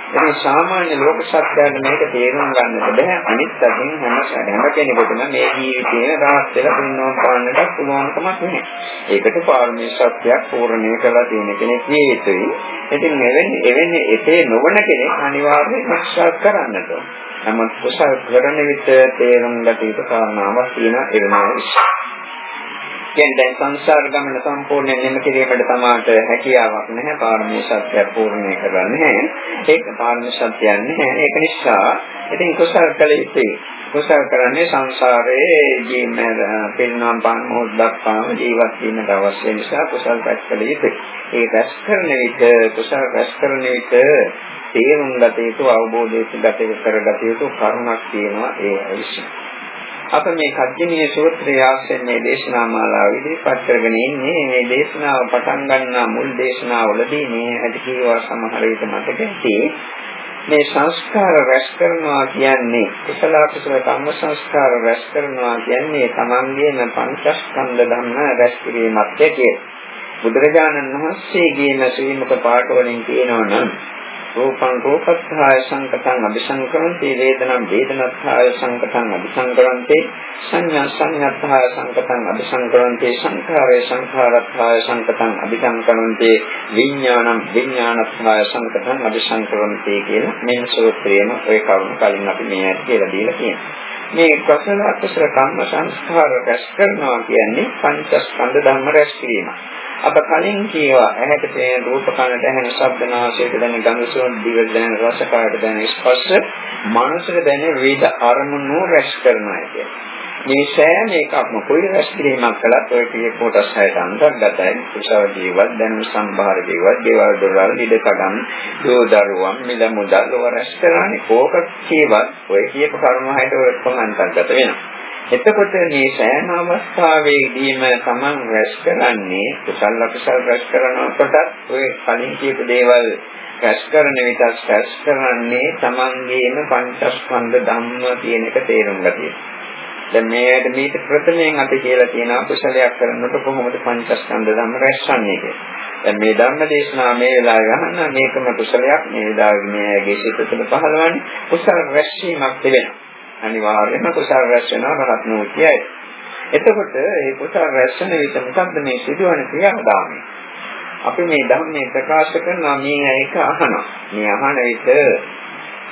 [SPEAKER 1] එතන සාමාන්‍ය ලෝක සත්‍යයන් මේක තේරුම් ගන්නට බෑ අනිත් අතින් හැම හැම කෙනෙකුටම මේ ජීවිතයේ රාහත් වෙලා පින්නව පාන්නට පුළුවන්කමක් නැහැ. ඒකට පාරමී සත්‍යයක් පූර්ණේ කරලා තියෙන කෙනෙක් විය යුතුයි. ඉතින් එවැනි එවැනි එතේ නොවන කෙනෙක් අනිවාර්යයෙන් සාක්ෂාත් කරන්නට ඕන. නමුත් කුසල කරන විට තේරුම් ගත යුතු කාරණාවක් තියෙනවා එවෙනවා. කියන්නේ දැන් සංසාර ගමන සම්පූර්ණයෙන් නිම කිරීමට තමාට හැකියාවක් නැහැ පාරමී සත්‍ය පූර්ණේ කරන්නේ ඒක පාරමී සත්‍යයක් නැහැ. ඒක නිසා ඉතින් කුසල කළ යුතුයි. කුසල කරන්නේ සංසාරයේ ජීවන පින්නම් පන් මොහොත් දක්වාම ජීවත් වීමට අවශ්‍ය නිසා කුසල රැස් කළ යුතුයි. ඒ රැස් කරන විට කුසල රැස් කරන විට තේරුම් ගත යුතු අවබෝධයෙන් ගත කරගත යුතු කරුණක් තියෙනවා ඒ අවිශ්වාස අප මේ කජ්ජනීය සූත්‍රයේ ආශ්‍රයෙන් මේ දේශනා මාලාව ඉදිරිපත් කරගෙන ඉන්නේ මේ දේශනාව පටන් ගන්නා මුල් දේශනාවලදී මේ ඇති කීවා සමහර විට මතක ඇති මේ සංස්කාර රැස් කරනවා කියන්නේ කුසල කුසල කම්ම සංස්කාර රැස් කරනවා කියන්නේ තමන්ගේම පංචස්කන්ධ ධර්ම රැස් කිරීමක් කියලා. බුදුරජාණන් වහන්සේගේම ශ්‍රී මුඛ පාඨ වලින් කියනවනම් රූපං රූපස්ථාය සංකතං අபிසංකරන්ති වේදනං වේදනස්ථාය සංකතං අபிසංකරන්ති සංඥා සංඥාස්ථාය සංකතං අபிසංකරන්ති සංඛාරය සංඛාරස්ථාය සංකතං අபிසංකරන්ති විඥානං විඥානස්ථාය සංකතං අபிසංකරන්ති කියන මේ සූත්‍රයේම ඔය කරුණු කලින් අපි මේ කියලා දීලා තියෙනවා. මේ කුසල අකුසල කම්ම සංස්කාර රැස් කරනවා කියන්නේ පංචස්කන්ධ ධර්ම රැස් කිරීමයි අප කලින් කියවා ඇහැට පෙනෙන රූප කනට ඇහෙන ශබ්ද නාසයට දැනෙන ගඳ සුවඳ දිවට දැනෙන රස කායට දැනෙන ස්පර්ශ මනසට දැනෙන විවිධ අරමුණු රැස් කරනවා කියන්නේ. මේ සෑම එකක්ම කොයි රැස් කිරීමක් කළත් ඔය කියේ කොටස් හයට අන්තර්ගතයි. කුසල ජීවත් දැනුම් සම්භාර ජීවත් දේවල් දොරවල් ඉඩ කඩම් දෝ දරුවන් මිල මුදල් ඔය රැස් කරන්නේ කෝක කියවත් ඔය කියපු කර්ම හයට ඔක්කොම අන්තර්ගත වෙනවා. එතකොට මේ සෑම අවස්ථාවේදීම Taman රැස් කරන්නේ කුසල අකුසල රැස් කරනකොට ඔය කලින් කියපු දේවල් රැස් කරන විට රැස් කරන්නේ Tamanගේම පංචස්කන්ධ ධම්ම කියන එක තේරුම් ගතියි. දැන් මේකට මේක ප්‍රථමයෙන් අපි කියලා තියෙනවා කුසලයක් කරනකොට කොහොමද පංචස්කන්ධ ධම්ම රැස්වන්නේ කියලා. දැන් මේ ධම්ම දේශනා මේ වෙලාවේ අහන්න මේකම කුසලයක් මේ වෙලාවේ මේගේ සිත තුළ පහළවන්නේ කුසල රැස්වීමක් තිබෙනවා. අනිවාර්යයෙන්ම කුසල රැස් වෙනවා රහත් නෝතියයි. එතකොට මේ කුසල රැස් වෙන විට මොකද්ද මේ සිදුවන ක්‍රියාදාමය? අපි මේ ධර්මයේ ප්‍රකාශ කරනවා මේ එක අහනවා. මේ අහන විට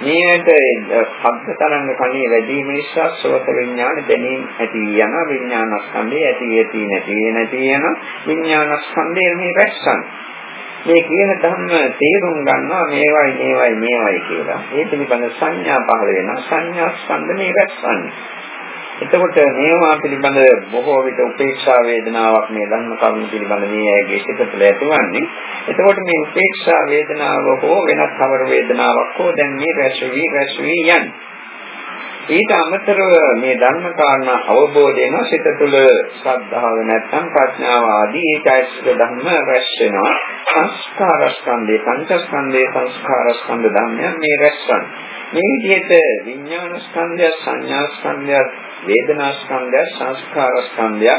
[SPEAKER 1] මේකට ශබ්ද තරංග කණේ වැඩි නිසා සෝත විඥාන දැනීම ඇති යන විඥානස්කන්ධය ඇති ඇති නැති නැති යන විඥානස්කන්ධය මේ රැස්සන්නේ මේ කියන ධර්ම තේරුම් ගන්නවා මේවයි මේවයි මේවයි කියලා. ඒ පිළිබඳ සංඥා පහළ වෙනවා. සංඥා ස්කන්ධනේ රැස්වන්නේ. එතකොට මේවා පිළිබඳ බොහෝ විට උපේක්ෂා වේදනාවක් මේ ධර්ම කරුණු පිළිබඳ මේ ඇගේ සිත තුළ ඇතිවන්නේ. එතකොට මේ උපේක්ෂා වේදනාව හෝ වෙනත් කවර වේදනාවක් හෝ දැන් මේ රැස් වී රැස් වී යන්නේ. ඊට අමතරව මේ ධර්ම කාරණා අවබෝධ වෙන සිත තුළ ශ්‍රද්ධාව නැත්නම් ප්‍රඥාව ආදී ඒකයිස්ක ධර්ම රැස් වෙනවා සංස්කාරස්කන්ධේ පංචස්කන්ධේ සංස්කාරස්කන්ධ ධර්මයන් මේ රැස්වන් මේ විදිහට විඥාන ස්කන්ධය සංඥා ස්කන්ධය වේදනා ස්කන්ධය සංස්කාර ස්කන්ධය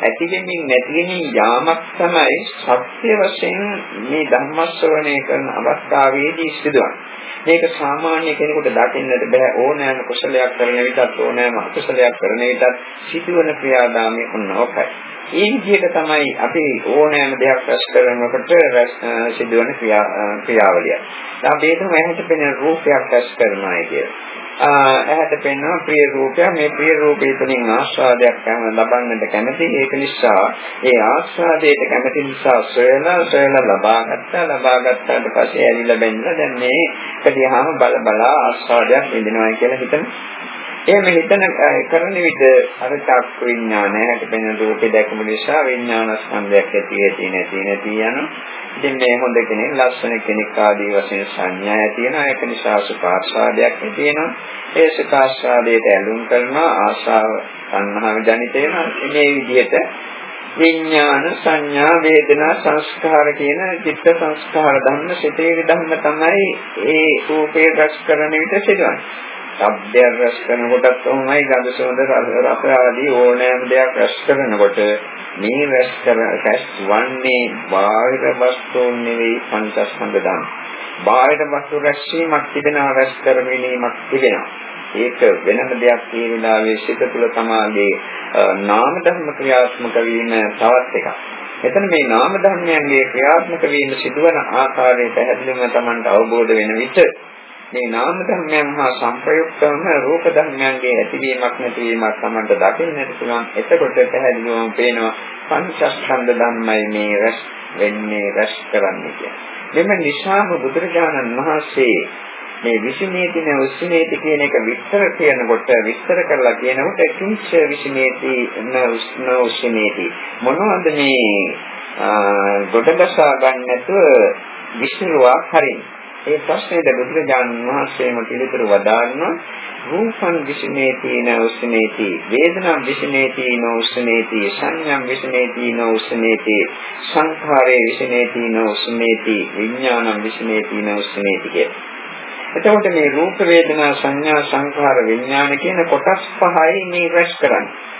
[SPEAKER 1] ඇති වෙමින් නැති වෙමින් යාමක් තමයි සත්‍ය වශයෙන් මේ ධර්මස්වරණය කරන අවස්ථාවේදී සිදුවන්නේ. මේක සාමාන්‍ය කෙනෙකුට දකින්නට බෑ ඕනෑම කුසලයක් කරන විටත් ඕනෑම අකුසලයක් කරන විටත් සිදුවන ක්‍රියාදාමය ඔන්නෝකයි. ඒ විදිහට තමයි අපි ඕනෑම දෙයක් රැස් කරනකොට සිදුවන ක්‍රියාවලිය. දැන් අපි හිතමු ඇහැට පෙනෙන රූපයක් රැස් කරනවා කියලා. ඇහැට පෙනෙන ප්‍රිය රූපය මේ ප්‍රිය රූපය තුළින් ආස්වාදයක් ලබන්නට කැමති ඒක නිසා ඒ ආස්වාදයට කැමති නිසා සොයලා සොයලා ලබා ගත්තා ලබා ගත්තාට පස්සේ ඇවිල්ලා බෙන්න දැන් මේ කදියාම බල බලා ආස්වාදයක් විඳිනවා කියලා හිතන එහෙම හිතන කරන විට අර චක්ක විඥානය හැට පෙනෙන රූපේ දැකම නිසා විඥාන ස්කන්ධයක් ඇති ඇති නැති නැති යන. ඉතින් මේ හොඳ කෙනෙක් ලස්සන කෙනෙක් ආදී වශයෙන් සංඥා ඇති වෙනවා. ඒක නිසා සුඛාස්වාදයක් ඇති වෙනවා. ඒ සුඛාස්වාදයට ඇලුම් කරනවා ආශාව සංහාව ජනිත වෙනවා. මේ විදිහට විඥාන සංඥා වේදනා සංස්කාර කියන චිත්ත සංස්කාර ධර්ම සිතේ ධර්ම තමයි ඒ රූපේ රස කරන විට සිදුවන්නේ. ශබ්දයක් රස කරනකොටත් උමයි ගඳ සුවඳ රස ආදී ඕනෑම දෙයක් රස කරනකොට මේ රැස් කර රැස් වන්නේ බාහිර වස්තුන් නෙවෙයි පංචස්කන්ධ ධර්ම. බාහිර වස්තු රැස්වීමක් තිබෙනවා රැස් කරගැනීමක් තිබෙනවා. ඒක වෙනම දෙයක් මේ වෙලාවේ සිත තුළ සමාගයේ නාම ධර්ම ක්‍රියාත්මක වීම තවත් එකක්. එතන මේ නාම ධර්මයන්ගේ ක්‍රියාත්මක වීම සිදුවන ආකාරය පැහැදිලිවම Tamanට අවබෝධ වෙන විට මේ නාම ධර්මයන් හා සංප්‍රයුක්ත වන රූප ධර්මයන්ගේ ඇතිවීමක් නැතිවීමක් Tamanට දකින්නට පුළුවන්. එතකොට පැහැදිලිවම පේනවා පංචස්කන්ධ ධර්මයි මේ රැස් වෙන්නේ රැස් කරන්නේ කියන්නේ. මෙම නිසාම බුදුරජාණන් වහන්සේ මේ විසුනේති න උස්සනේති කියන එක විස්තර කියනකොට විස්තර කරලා කියනකොට කිංච විසුනේති න උස්න උස්සනේති මොනවද මේ ගොඩගසා ගන්න නැතුව විශ්ලුවා හරින්නේ ඒ ප්‍රශ්නේද බුදුරජාණන් වහන්සේම පිළිතුරු වදාारणා රූපං විසිනේති නෝසනේති වේදනං විසිනේති නෝසනේති සංඥං විසිනේති නෝසනේති සංඛාරේ විසිනේති නෝසනේති විඥානං විසිනේති නෝසනේති කිය. එතකොට මේ රූප වේදනා සංඥා සංඛාර විඥාන කියන කොටස් පහයි මේ රැස් කරන්නේ.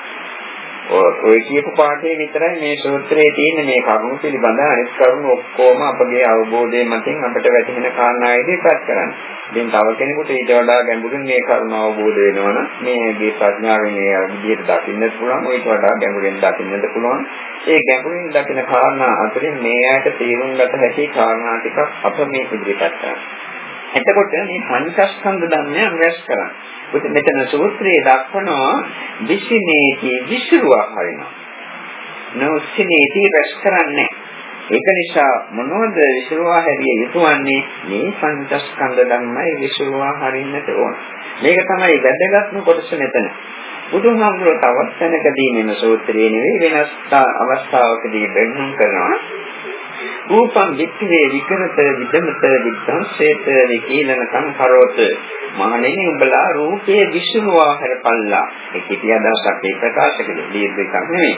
[SPEAKER 1] ඔය කියපු පාඩේ විතරයි මේ සූත්‍රයේ තියෙන මේ කරුණු පිළිබඳ අනිත් කරුණු ඔක්කොම අපගේ අවබෝධය මතින් අපිට වැටහෙන කාරණා ඉදිරිපත් කරන්නේ. ඉතින් තව කෙනෙකුට ඊට වඩා ගැඹුරින් මේ කරුණ අවබෝධ වෙනවනම් මේගේ ප්‍රඥාවෙන් මේ විදිහට දකින්නත් පුළුවන්, ඊට වඩා ගැඹුරින් දකින්නත් පුළුවන්. ඒ ගැඹුරින් දකින කාරණා අතරින් මේ ඇයට තේරුම් ගත හැකි කාරණා ටිකක් අප මේ ඉදිරිපත් කරනවා. එතකොට මේ පංචස්කන්ධ ධර්මයන් රැස් කරන්නේ. මොකද මෙතන සූත්‍රයේ දක්වනවා විසිනේති විසිරුවා හරිනවා. නොසිනේති රැස් කරන්නේ. ඒක නිසා මොනවද විසිරුවා හැරිය යුතුවන්නේ මේ පංචස්කන්ධ ධර්මයි විසිරුවා හරින්නට ඕන. මේක තමයි වැදගත්ම කොටස මෙතන. බුදුහාමුදුරුවෝ තවත් තැනකදී මෙන්න සූත්‍රයේ නෙවෙයි වෙනස් අවස්ථාවකදී බෙන්නුම් කරනවා රූපං වික්ඛවේ විකරත විදමත විද්දංසේත විකීලන සංකරෝත මහණෙනි උඹලා රූපයේ විසුරුවා හැරපල්ලා. ඒ කිපිය දවසක් ඒ ප්‍රකාශ කළේ දීර්ඝයක් නෙමෙයි.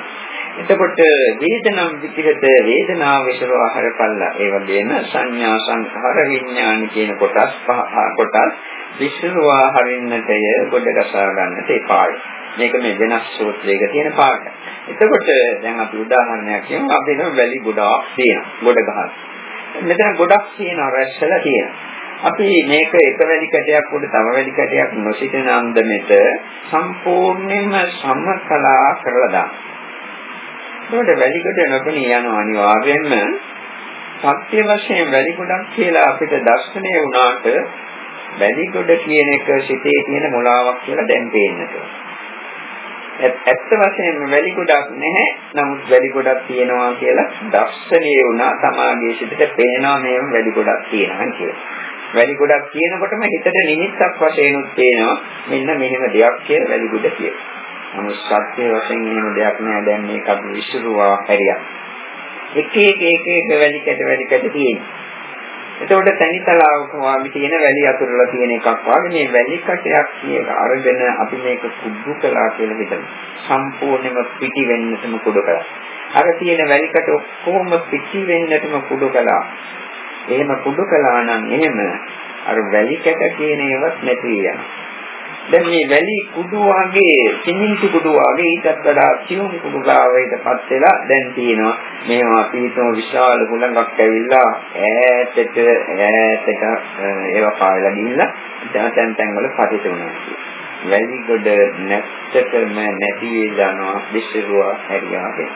[SPEAKER 1] එතකොට වේදනම් විචිත වේදනාව විසුරුවා හැරපල්ලා ඒ වගේම සංඥා සංඛාර විඥාන කියන කොටස් පහ කොටස් විසුරුවා හරින්නටය ගොඩ ගසා ගන්නට එපායි මේක මේ වෙනස් සූත්‍රයක තියෙන පාඩක. එතකොට දැන් අපි උදාහරණයක් කියමු. අපි හිතමු වැලි ගොඩාක් තියෙනවා. ගොඩ ගහක්. මෙතන ගොඩක් තියෙනවා රැස්සලා තියෙනවා. අපි මේක එක වැලි කැටයක් උඩ තව වැලි කැටයක් නොසිටින අන්දමෙට සම්පූර්ණයෙන්ම සමකලා කරලා දාන්න. ඒකට වැලි කොට නොපෙනී යන අනිවාර්යයෙන්ම සත්‍ය වශයෙන් වැලි ගොඩක් කියලා අපිට දැක්ෂණය වුණාට වැලි ගොඩ කියන එක සිතේ තියෙන මොලාවක් කියලා දැන් පේන්නට. ඇත්ත වශයෙන්ම වැලි ගොඩක් නැහැ. නමුත් වැලි ගොඩක් තියෙනවා කියලා දර්ශනීය වුණා සමාගයේ සිටට පේනවා මේව වැලි ගොඩක් තියෙනවා කියලා. වැලි ගොඩක් කියනකොටම හිතට නිමිත්තක් වශයෙන් උත් පේනවා මෙන්න මෙහෙම දෙයක් කියලා වැලි ගොඩ කියලා. නමුත් සත්‍ය වශයෙන් එහෙම දෙයක් නෑ දැන් මේක අපි විශ්රුවා හැරියා. එක එක එක එක වැලි කැට වැලි කැට තියෙනවා. එතකොට තනිතලාවක වාගේ තියෙන වැලි අතුරලා තියෙන එකක් වාගේ මේ වැලි කටයක් කියන අරගෙන අපි මේක කුඩු කළා කියලා හිතමු. සම්පූර්ණයෙන්ම පිටි වෙන්නටම කුඩු කළා. අර තියෙන වැලි කට ඔක්කොම පිටි වෙන්නටම කුඩු කළා. එහෙම කුඩු කළා නම් එහෙම අර වැලි කැට කියන ඒවත් නැති වෙනවා. දැන් මේ වැලි කුඩු වගේ සිමෙන්ති කුඩු වගේ ඊටත් වඩා සියුම් කුඩු ගාවයටපත් වෙලා දැන් තියෙනවා. මේවා පීතම විශාල හුලඟක් ඇවිල්ලා ඈතට ඈතට ඒවා පායලා ගිහිල්ලා දැන් තැන් තැන් වල පතිත වුණා වැලි ගොඩ නැත්තටම නැති වෙනවා විසිරුවා හැරියාගේ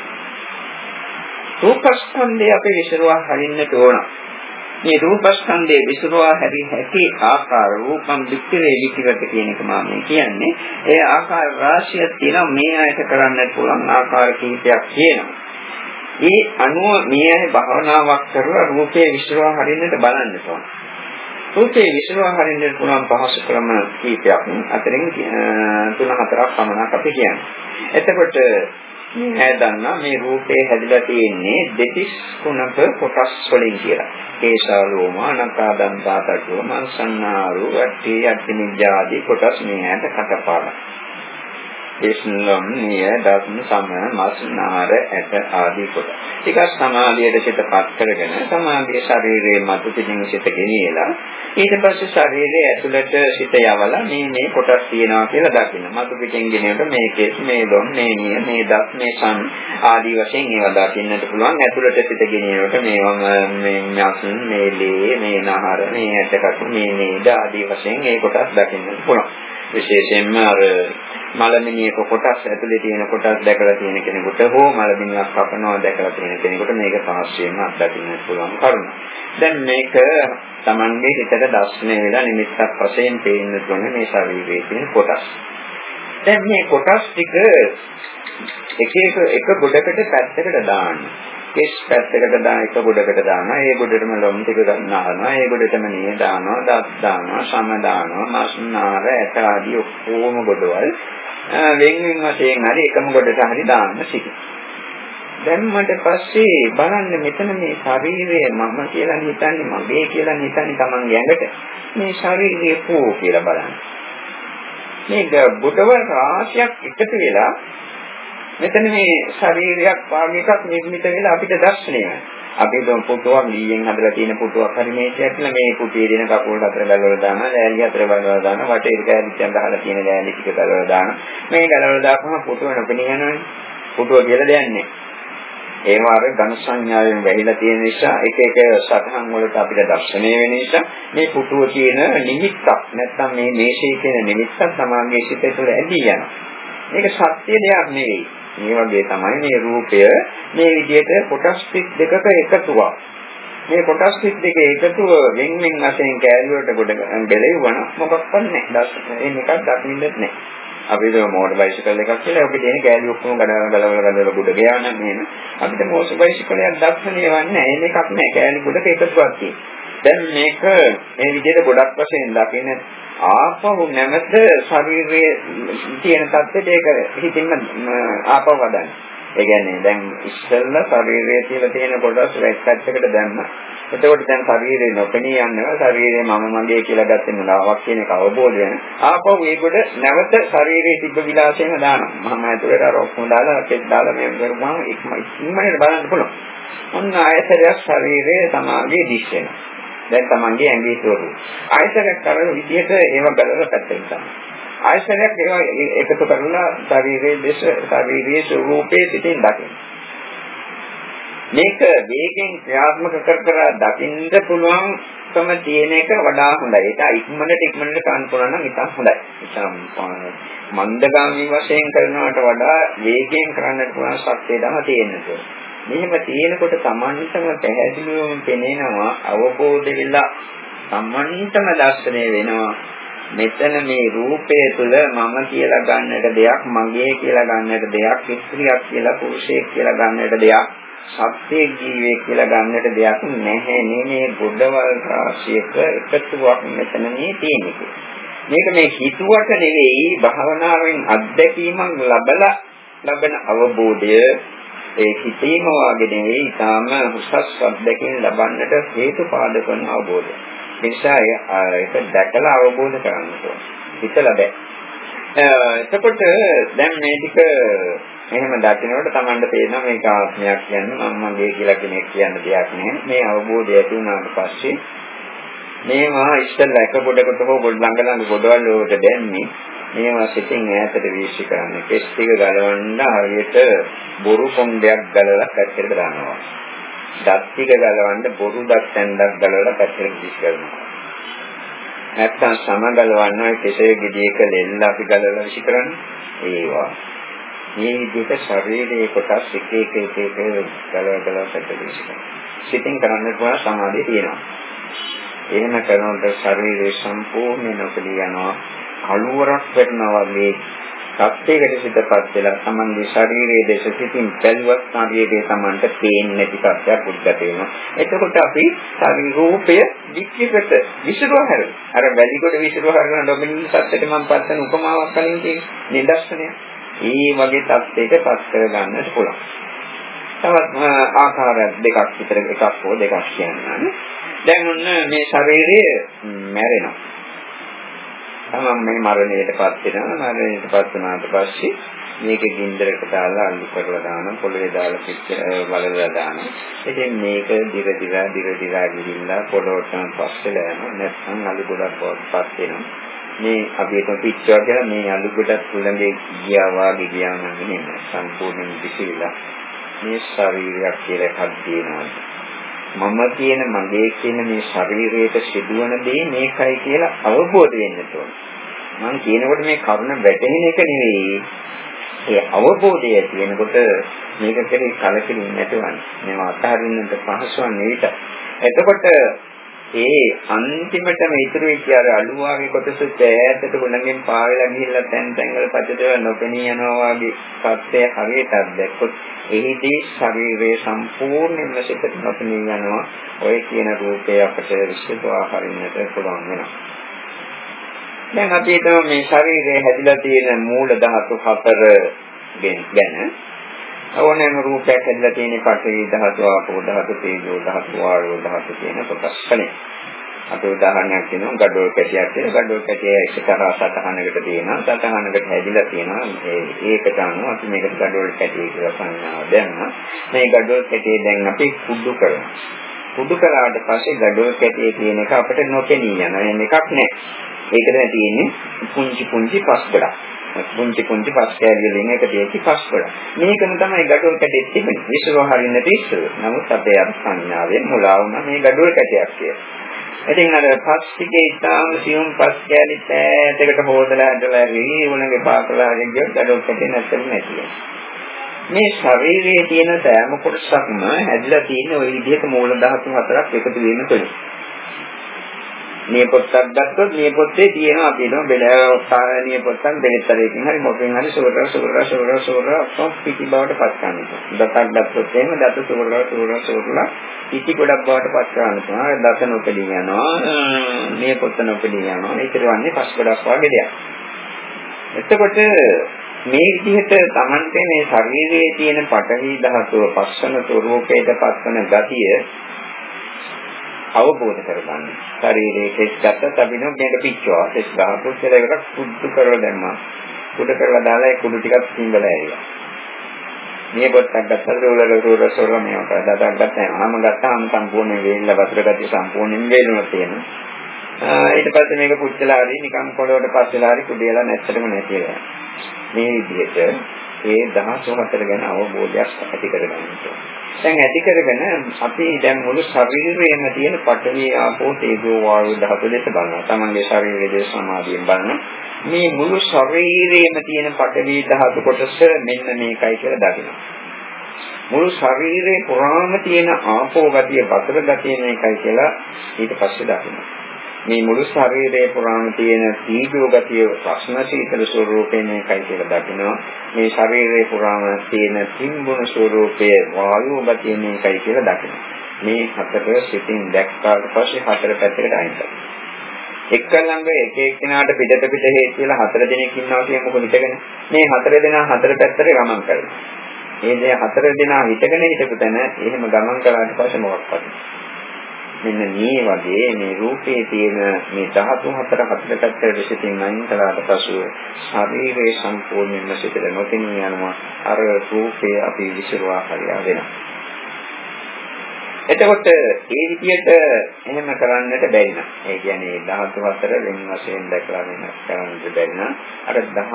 [SPEAKER 1] රූපස්කන්ධය අපේ විසිරුවා හරින්නට ඕන. මේ රූපස්කන්ධයේ විසුරුවා හැරි හැටි ආකාර රූපම් වික්‍රේ විකිරත කියන එක මම කියන්නේ. ඒ ආකාර රාශියක් තියෙනවා මේ ආයත කරන්න පුළුවන් ආකාර කිහිපයක් තියෙනවා. ඒ අනුව මේ අය භාවනාවක් කරලා රූපේ විසුරුවා හරින්නට බලන්න ඕන. රූපේ විසුරුවා හරින්නට පුළුවන් පහසු ක්‍රම කිහිපයක් අතරින් තුන හතරක් පමණක් අපි කියන්නේ. එතකොට මේ දන්නා මේ රූපේ හැදිලා තියෙන්නේ දෙතිස් කුණක කොටස් වලින් කියලා. කේශාලෝම අනකාදන්තා තට්ටුව මංසන්නාරු වට්ටි යට්ටි නිජාදී කොටස් මේ ඇට කටපාඩම්. දේශනලම් නිය දස්න සම මස්නාර ඇට ආදී කොට. ටිකක් සමාධියට සිතපත් කරගෙන සමාධිය ශරීරයේ මතු පිටින් සිත ගෙනියලා ඊට පස්සේ ශරීරයේ ඇතුළට සිත යවලා මේ මේ කොටස් තියෙනවා කියලා දකින්න. මතු පිටින් ගෙනියනකොට මේ කේස් මේ දොන් මේ නිය මේ දස් මේ සම් ආදී වශයෙන් ඒවා දකින්නට පුළුවන්. ඇතුළට සිත ගෙනියනකොට මේවා මේ මස් මේ ලේ මේ නහර මේ ඇටකට මේ නේද ආදී වශයෙන් ඒ කොටස් දකින්නට පුළුවන්. විශේෂයෙන්ම අර මලමිණියක කොටස් ඇතුලේ තියෙන කොටස් දැකලා තියෙන කෙනෙකුට හෝ මලමිණියක් කපනවා දැකලා තියෙන කෙනෙකුට මේක පහසුවෙන්ම අත්දකින්න පුළුවන් කරුණ. දැන් මේක Tamange හිතට දැස්නේ වෙලා නිමිත්තක් වශයෙන් පේන්න තුන මේ ශරීරයේ තියෙන කොටස්. දැන් මේ කොටස් ටික එක එක එක ගොඩකට පැත්තකට දාන්න. කෙස් පැත්තකට දාන එක ගොඩකට දානවා. ඒ ගොඩටම ලොම් ටික ගන්නවා. ඒ ගොඩටම නිය දානවා, දත් දානවා, සම දානවා, මස්නාර, ඇට ආදී ඔක්කොම ගොඩවල් වෙන වෙන වශයෙන් හරි එකම ගොඩට හරි දාන්න සිටි. දැම්මට පස්සේ බලන්න මෙතන මේ ශරීරය මම කියලා හිතන්නේ මගේ කියලා හිතන්නේ Taman ඇඟට මේ ශරීරය කෝ කියලා බලන්න. මේක බුදවල් රාශියක් එකතු වෙලා මෙතන මේ ශරීරයක් වාගේ එකක් නිර්මිත වෙලා අපිට දැක්නේ. අපි දුම් පුටුවක් ගියෙන් හදලා තියෙන පුටුවක් හරි මේකයක් කියලා මේ පුටියේ දෙන කකුල් හතර ගලවලා දානවා, ලෑලි හතර ගලවලා දානවා, වටේ කෑලිච්චන් ගහලා තියෙන ලෑලි ටික ගලවලා දානවා. මේ ගලවලා දාපුවම පුටුව නොපෙනී යනවනේ. පුටුව කියලා දෙයක් නැහැ. ඒව අර ඝන සංඥාවෙන් වැහිලා තියෙන නිසා එක එක සතහන් වලට අපිට දැర్శණය වෙන නිසා මේ පුටුව තියෙන නිමිත්තක් නැත්නම් මේ මේෂයේ තියෙන නිමිත්තක් සමාගයේ සිතේ තුළ ඇදී යනවා. මේක සත්‍ය දෙයක් නෙවෙයි. මේ වගේ තමයි මේ රූපය මේ විදිහට කොටස් දෙකක එකතුවක්. මේ කොටස් දෙක එකතුව වෙන් වෙන් වශයෙන් කෑලියට ගොඩ බෙලෙවන මොකක්වත් නැහැ. දැන් එකක් දකින්නත් නැහැ. අපි ඒක මෝටර් බයිසිකල් එකක් කියලා ඔබ දෙන කෑලි ඔක්කොම ගලවලා ගලවලා ගලවලා ගොඩ ගියා නම් එහෙම අපිට මෝටර් බයිසිකලයක් දක්ෂණේ වන්නේ නැහැ. මේක එකක් නැහැ. කෑලි ගොඩක එකතුවක් තියෙනවා. දැන් මේක මේ විදිහට ගොඩක් වශයෙන් දකින්න ආපහු නැවත ශරීරයේ තියෙන තත්ත්වයට ඒක හිතින්ම ආපහු හදන්න. ඒ කියන්නේ දැන් ඉස්සෙල්ලා ශරීරයේ තියලා තියෙන කොටස් රැක් පැත්තකට දැම්ම. එතකොට දැන් ශරීරේ නොපෙනී යනවා ශරීරේ මම මගේ කියලා ගත්තේ මොනවාක් කියන එක අවබෝධ වෙන. ආපහු ඒකට නැවත ශරීරයේ තිබ්බ විලාසයෙන් දානවා. මම ඇතුලේ අර ඔක්කොම දාලා කෙත් දාලා මේ කරුවාම ඉක්මනට බලන්න පුළුවන්. ඔන්න ආයතරයක් ශරීරයේ සමාගයේ දිස් වෙනවා. දැන් Tamange ඇඟේ ස්වරූපය. ආයතනයක් කරන විදිහට ඒව බලලා පැත්තෙන් තමයි. ආයතනයක් ඒවා එකතු කරලා ශරීරයේ දේශ ශරීරයේ ස්වરૂපයේ පිටින් දකින්න. මේක වේගෙන් ක්‍රියාත්මක කර කර දකින්න පුළුවන් තම තියෙන එක වඩා හොඳයි. ඒක ඉක්මනට ඉක්මනට කරන්න පුළුවන් නම් ඉතින් හොඳයි. ඉතින් මන්දගාමී වශයෙන් කරනවට වඩා වේගයෙන් කරන්නට පුළුවන් ශක්තිය තමයි තියෙන්නේ. මෙහෙම තියෙනකොට Tamanටම පැහැදිලිවම පෙනෙනවා අවබෝධ වෙලා Tamanටම දැర్శණය වෙනවා. මෙතන මේ රූපය තුළ මම කියලා ගන්නට දෙයක් මගේ කියලා ගන්නට දෙයක් ස්ත්‍රියක් කියලා පුරුෂයෙක් කියලා ගන්නට දෙයක් සත්‍යයේ ජීවේ කියලා ගන්නට දෙයක් නැහැ. නේ මේ ගොඩවල් රාශියක එකතුවක් මෙතන මේ තියෙන්නේ. මේක මේ හිතුවට නෙවෙයි භාවනාවෙන් අත්දැකීමක් ලැබලා ලබන අවබෝධය. ඒ හිතේම වාගේ නෙවෙයි ඊටාම උසස් අත්දැකීම් ලබන්නට හේතු පාදක වන අවබෝධය. ඒ නිසා ඒක දැකලා අවබෝධ කරගන්න ඕනේ. හිතලා බෑ. එතකොට දැන් මේ ටික එහෙම දකිනකොට Tamanට තේරෙනවා මේක ආත්මයක් කියන්නේ මම මගේ කියලා කෙනෙක් කියන්න දෙයක් නෑ. මේ අවබෝධය ඇති වුණාට පස්සේ මේවා ඉස්සෙල්ලා එක පොඩකට හෝ ගොඩ ළඟ ළඟ ගොඩවල් වලට දැම්මේ මේවා සිතින් ඈතට වීසි කරන්න. කෙස් ටික ගලවන්න හරියට බොරු කොණ්ඩයක් ගලලා පැත්තට දානවා. දත් ටික ගලවන්න බොරු දත් ඇඳක් ගලවලා පැත්තට වීසි කරනවා. නැත්තම් සම ගලවන්න ඔය කෙසේ ගෙඩියක ලෙල්ල අපි ගලවලා වීසි කරන්නේ. ඒවා. මේ විදිහට ශරීරයේ කොටස් එක එක එක එක ගලව ගලව පැත්තට වීසි කරනවා. සිතින් කරන්න පුළුවන් සමාධිය තියෙනවා. එහෙම කරනකොට ශරීරය සම්පූර්ණ නොකඩී යනවා කළුවරක් වෙනවා වගේ සත්‍යයකට සිතපත් වෙලා තමන්ගේ ශරීරයේ දේශ සිතින් බැලුවත් ශරීරයේ තමන්ට පේන්නේ නැති තත්ත්වයක් උද්ගත වෙනවා. එතකොට අපි ශරීර රූපය වික්‍රිකට විසිරුව හැරෙන. අර වැලිකොට විසිරුව හැරෙන ඩොමිනින් සත්‍යෙට මම පස්සෙන් උපමාවක් කලින් තියෙන නිදර්ශනය. ඒ වගේ තත්ත්වයක පස් කර ගන්නට පුළුවන්. තවත් ආකාර දෙකක් විතර එකක් හෝ දෙකක් කියන්නම්. දැන් ඔන්න මේ ශරීරය මැරෙනවා. තමන් මේ මරණයටපත් වෙනවා. මරණයටපත් වුණාට පස්සේ මේක ගින්දරකට දාලා අල්ලු කරලා දාන පොළවේ දාලා පිට වලලා දාන ඉතින් මේක දිග දිග දිග දිග ගිහිල්ලා පොළොවටම පස්සෙලා යනවා. නැත්නම් අලු ගොඩක් පස් වෙනවා. මේ අපි හිතමු පිට්ටුවක් කියලා මේ අලු ගොඩක් ළඟේ ගියා වාගේ ගියාම නෙමෙයි. සම්පූර්ණයෙන් පිටිලා මේ ශරීරයක් කියලා එකක් තියෙනවා. මම කියන මගේ කියන මේ ශරීරයට සිදුවන දේ මේකයි කියලා අවබෝධ වෙන්න ඕන. මම කියනකොට මේ කරුණ වැටහෙන එක නෙවෙයි. ඒ අවබෝධය තියෙනකොට මේක කෙරේ කලකිරීම නැතුවන්නේ. මේවා අතහරින්නට පහසුවක් නෙවිත. එතකොට ඒ අන්තිමටම ඉතුරු වෙච්ච අර අලුවාගේ කොටස ඈතට ගුණගෙන් පාවෙලා ගිහිල්ලා තැන් තැන්වල පදදව නොපෙනී යනවා වගේ සත්‍ය හරියට දැක්කොත් එහිදී ශරීරයේ සම්පූර්ණයෙන්ම සිතට නොපෙනී යනවා. ඔය කියන රූපය අපට විශ්වාස හරින්නට පුළුවන් වෙනවා. දැන් අපි හිතමු මේ ශරීරයේ හැදිලා තියෙන මූල ධාතු හතර ගැන. ඕනෑම රූපයක් හැදලා තියෙන පඨවි ධාතු ආපෝ ධාතු තේජෝ ධාතු වායෝ ධාතු කියන කොටස් කලින්. අපි උදාහරණයක් කියනවා gadol කැටියක් කියලා gadol කැටිය එක්තරා සතහනකට තියෙනවා සතහනකට හැදිලා තියෙනවා. ඒකට අනුව අපි මේකට gadol කැටිය කියලා සංඥාව දැම්මා. මේ gadol කැටිය දැන් අපි කුඩු කරනවා. කුඩු කරාට පස්සේ gadol කැටියේ තියෙන එක අපිට නොපෙනී යන එකක් නෑ ඒකට තියෙන්නේ පුංචි පුංචි පස් ගොඩක්. පුංචි පුංචි පස් කෑලි වලින් එක දෙකක් පස් ගොඩක් මේකම තමයි gadol කැටියේ තිබෙන්නේ විශ්ව හරින්නට ඉස්සර නමුත් අපේ අර සංඥාවෙන් මුලා වුණා මේ gadol කැටියක් කියලා ඉතින් අර පස් ටිකේ ඉතාම සියුම් පස් කැලි පෑටකට හොදලා ඇදලා රීවුණගේ පාකලා ගියොත් දඩොක්කට නැත්තම් නැතියි. මේ ශරීරයේ තියෙන සෑම කොටසක්ම ඇදලා තියෙන ওই විදිහට මූල ධාතු හතරක් එකතු වීම තුළින්. මේ පොත්තක් ගත්තොත් මේ පොත්තේ තියෙනවා අපි හිතමු බෙලව සාරණීය පොත්තක් දෙහෙතරකින් හරි මොකෙන් හරි සෝරා සෝරා සෝරා සෝරා පිටි බවට පත් කරනවා. දතක් ගත්තොත් එහෙම දත සෝරා සෝරා සෝරා පිටි ගොඩක් බවට පත් කරනවා. දත නොපෙඩී යනවා. මේ පොත්ත නොපෙඩී යනවා. ඒක වන්නේ පස් ගොඩක් වගේ දෙයක්. එතකොට මේ විදිහට Tamante මේ ශරීරයේ තියෙන පඨවි ධාතුව පස්සන ස්වરૂපයට පස්සන ගතිය අවබෝධ කරගන්න. ශරීරයේ කෙස් ගත්තත් අපි නෝ මේක පිච්චුවා. කෙස් ගහපු කියලා එකට කුඩු කරලා දැම්මා. කුඩු කරලා දාලා ඒ කුඩු ටිකක් සිංගල ඇරියා. මේ පොත්තක් ගත්තට රෝලල රෝල සොර මේක දඩක් ගත්තාම ගත්තාම සම්පූර්ණ වේල්ල වතුර ගතිය සම්පූර්ණයෙන් වේලුණා තියෙනවා. ඊට පස්සේ මේක පුච්චලා හරි නිකන් පොළොවට පස්සෙලා හරි කුඩේලා නැත්තටම නැතිලා. මේ විදිහට ඒ 14 ගැන අවබෝධයක් ඇති කරගන්න ඕනේ. දැන් ඇති කරගෙන අපි දැන් මුළු ශරීරයේම තියෙන පඨවි ආපෝ තේජෝ වායු ධාතු දෙක බලනවා. තමන්ගේ ශරීරයේ දේශ සමාධියෙන් බලන මේ මුළු ශරීරයේම තියෙන පඨවි ධාතු කොටස මෙන්න මේකයි කියලා දකිනවා. මුළු ශරීරේ පුරාම තියෙන ආපෝ ගතිය, බතර ගතිය මේකයි කියලා ඊට පස්සේ දකිනවා. මේ මුළු ශරීරයේ පුරාම තියෙන තීජෝ ගතිය ප්‍රශ්න සීතල ස්වરૂපයෙන් එකයි කියලා දකිනවා. මේ ශරීරයේ පුරාම තියෙන තිම්බුන ස්වરૂපය වායු ගතිය මේකයි කියලා දකිනවා. මේ හතර සිතින් දැක්කාට පස්සේ හතර පැත්තකට අයින් එක ළඟ එක එක්කෙනාට පිටත පිට හේත් කියලා හතර දෙනෙක් ඉන්නවා කියන්නේ මොකද හිතගෙන මේ හතර දෙනා හතර පැත්තට ගමන් කරනවා. මේ දෙය හතර දෙනා හිතගෙන හිටපු තැන එහෙම ගමන් කරාට පස්සේ මොකක්ද මෙන්න මේ වගේ මේ රූපේ තියෙන මේ ධාතු හතර හතර පැත්තට විසිතින් අයින් කළාට පසුව ශරීරයේ සම්පූර්ණයෙන්ම සිතට නොතෙනී යනවා. අර රූපේ අපි විසිරුවා හරියා වෙනවා එතකොට ඒ විදිහට එහෙම කරන්නට බැරි නම් ඒ කියන්නේ ධාතු හතර වෙන වශයෙන් දැකලා වෙන කරන්නට බැරි නම් අර දහ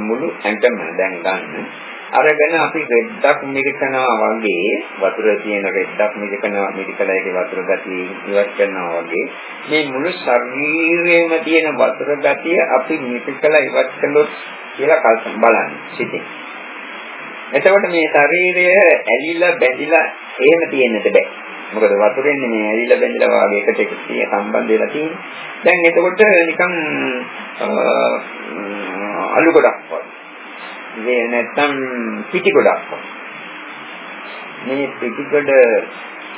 [SPEAKER 1] මුළු ඇඟම දැන් ගන්න අරගෙන අපි රෙද්දක් මිරිකනවා වගේ වතුර තියෙන රෙද්දක් මිරිකනවා මිරිකලා ඒකේ වතුර ගතිය ඉවත් කරනවා වගේ මේ මුළු ශරීරයේම තියෙන වතුර ගතිය අපි මිරිකලා ඉවත් කළොත් කියලා කල්පනා බලන්න සිටින්. එතකොට මේ ශරීරය ඇලිලා බැඳිලා එහෙම තියෙන්නද බෑ. මොකද වතුරෙන් මේ ඇලිලා බැඳිලා වගේ එකට එක සම්බන්ධ වෙලා තියෙන්නේ. දැන් එතකොට නිකන් අලු ගොඩක් වගේ. මේ නැත්තම් පිටි ගොඩක් මේ පිටි ගොඩ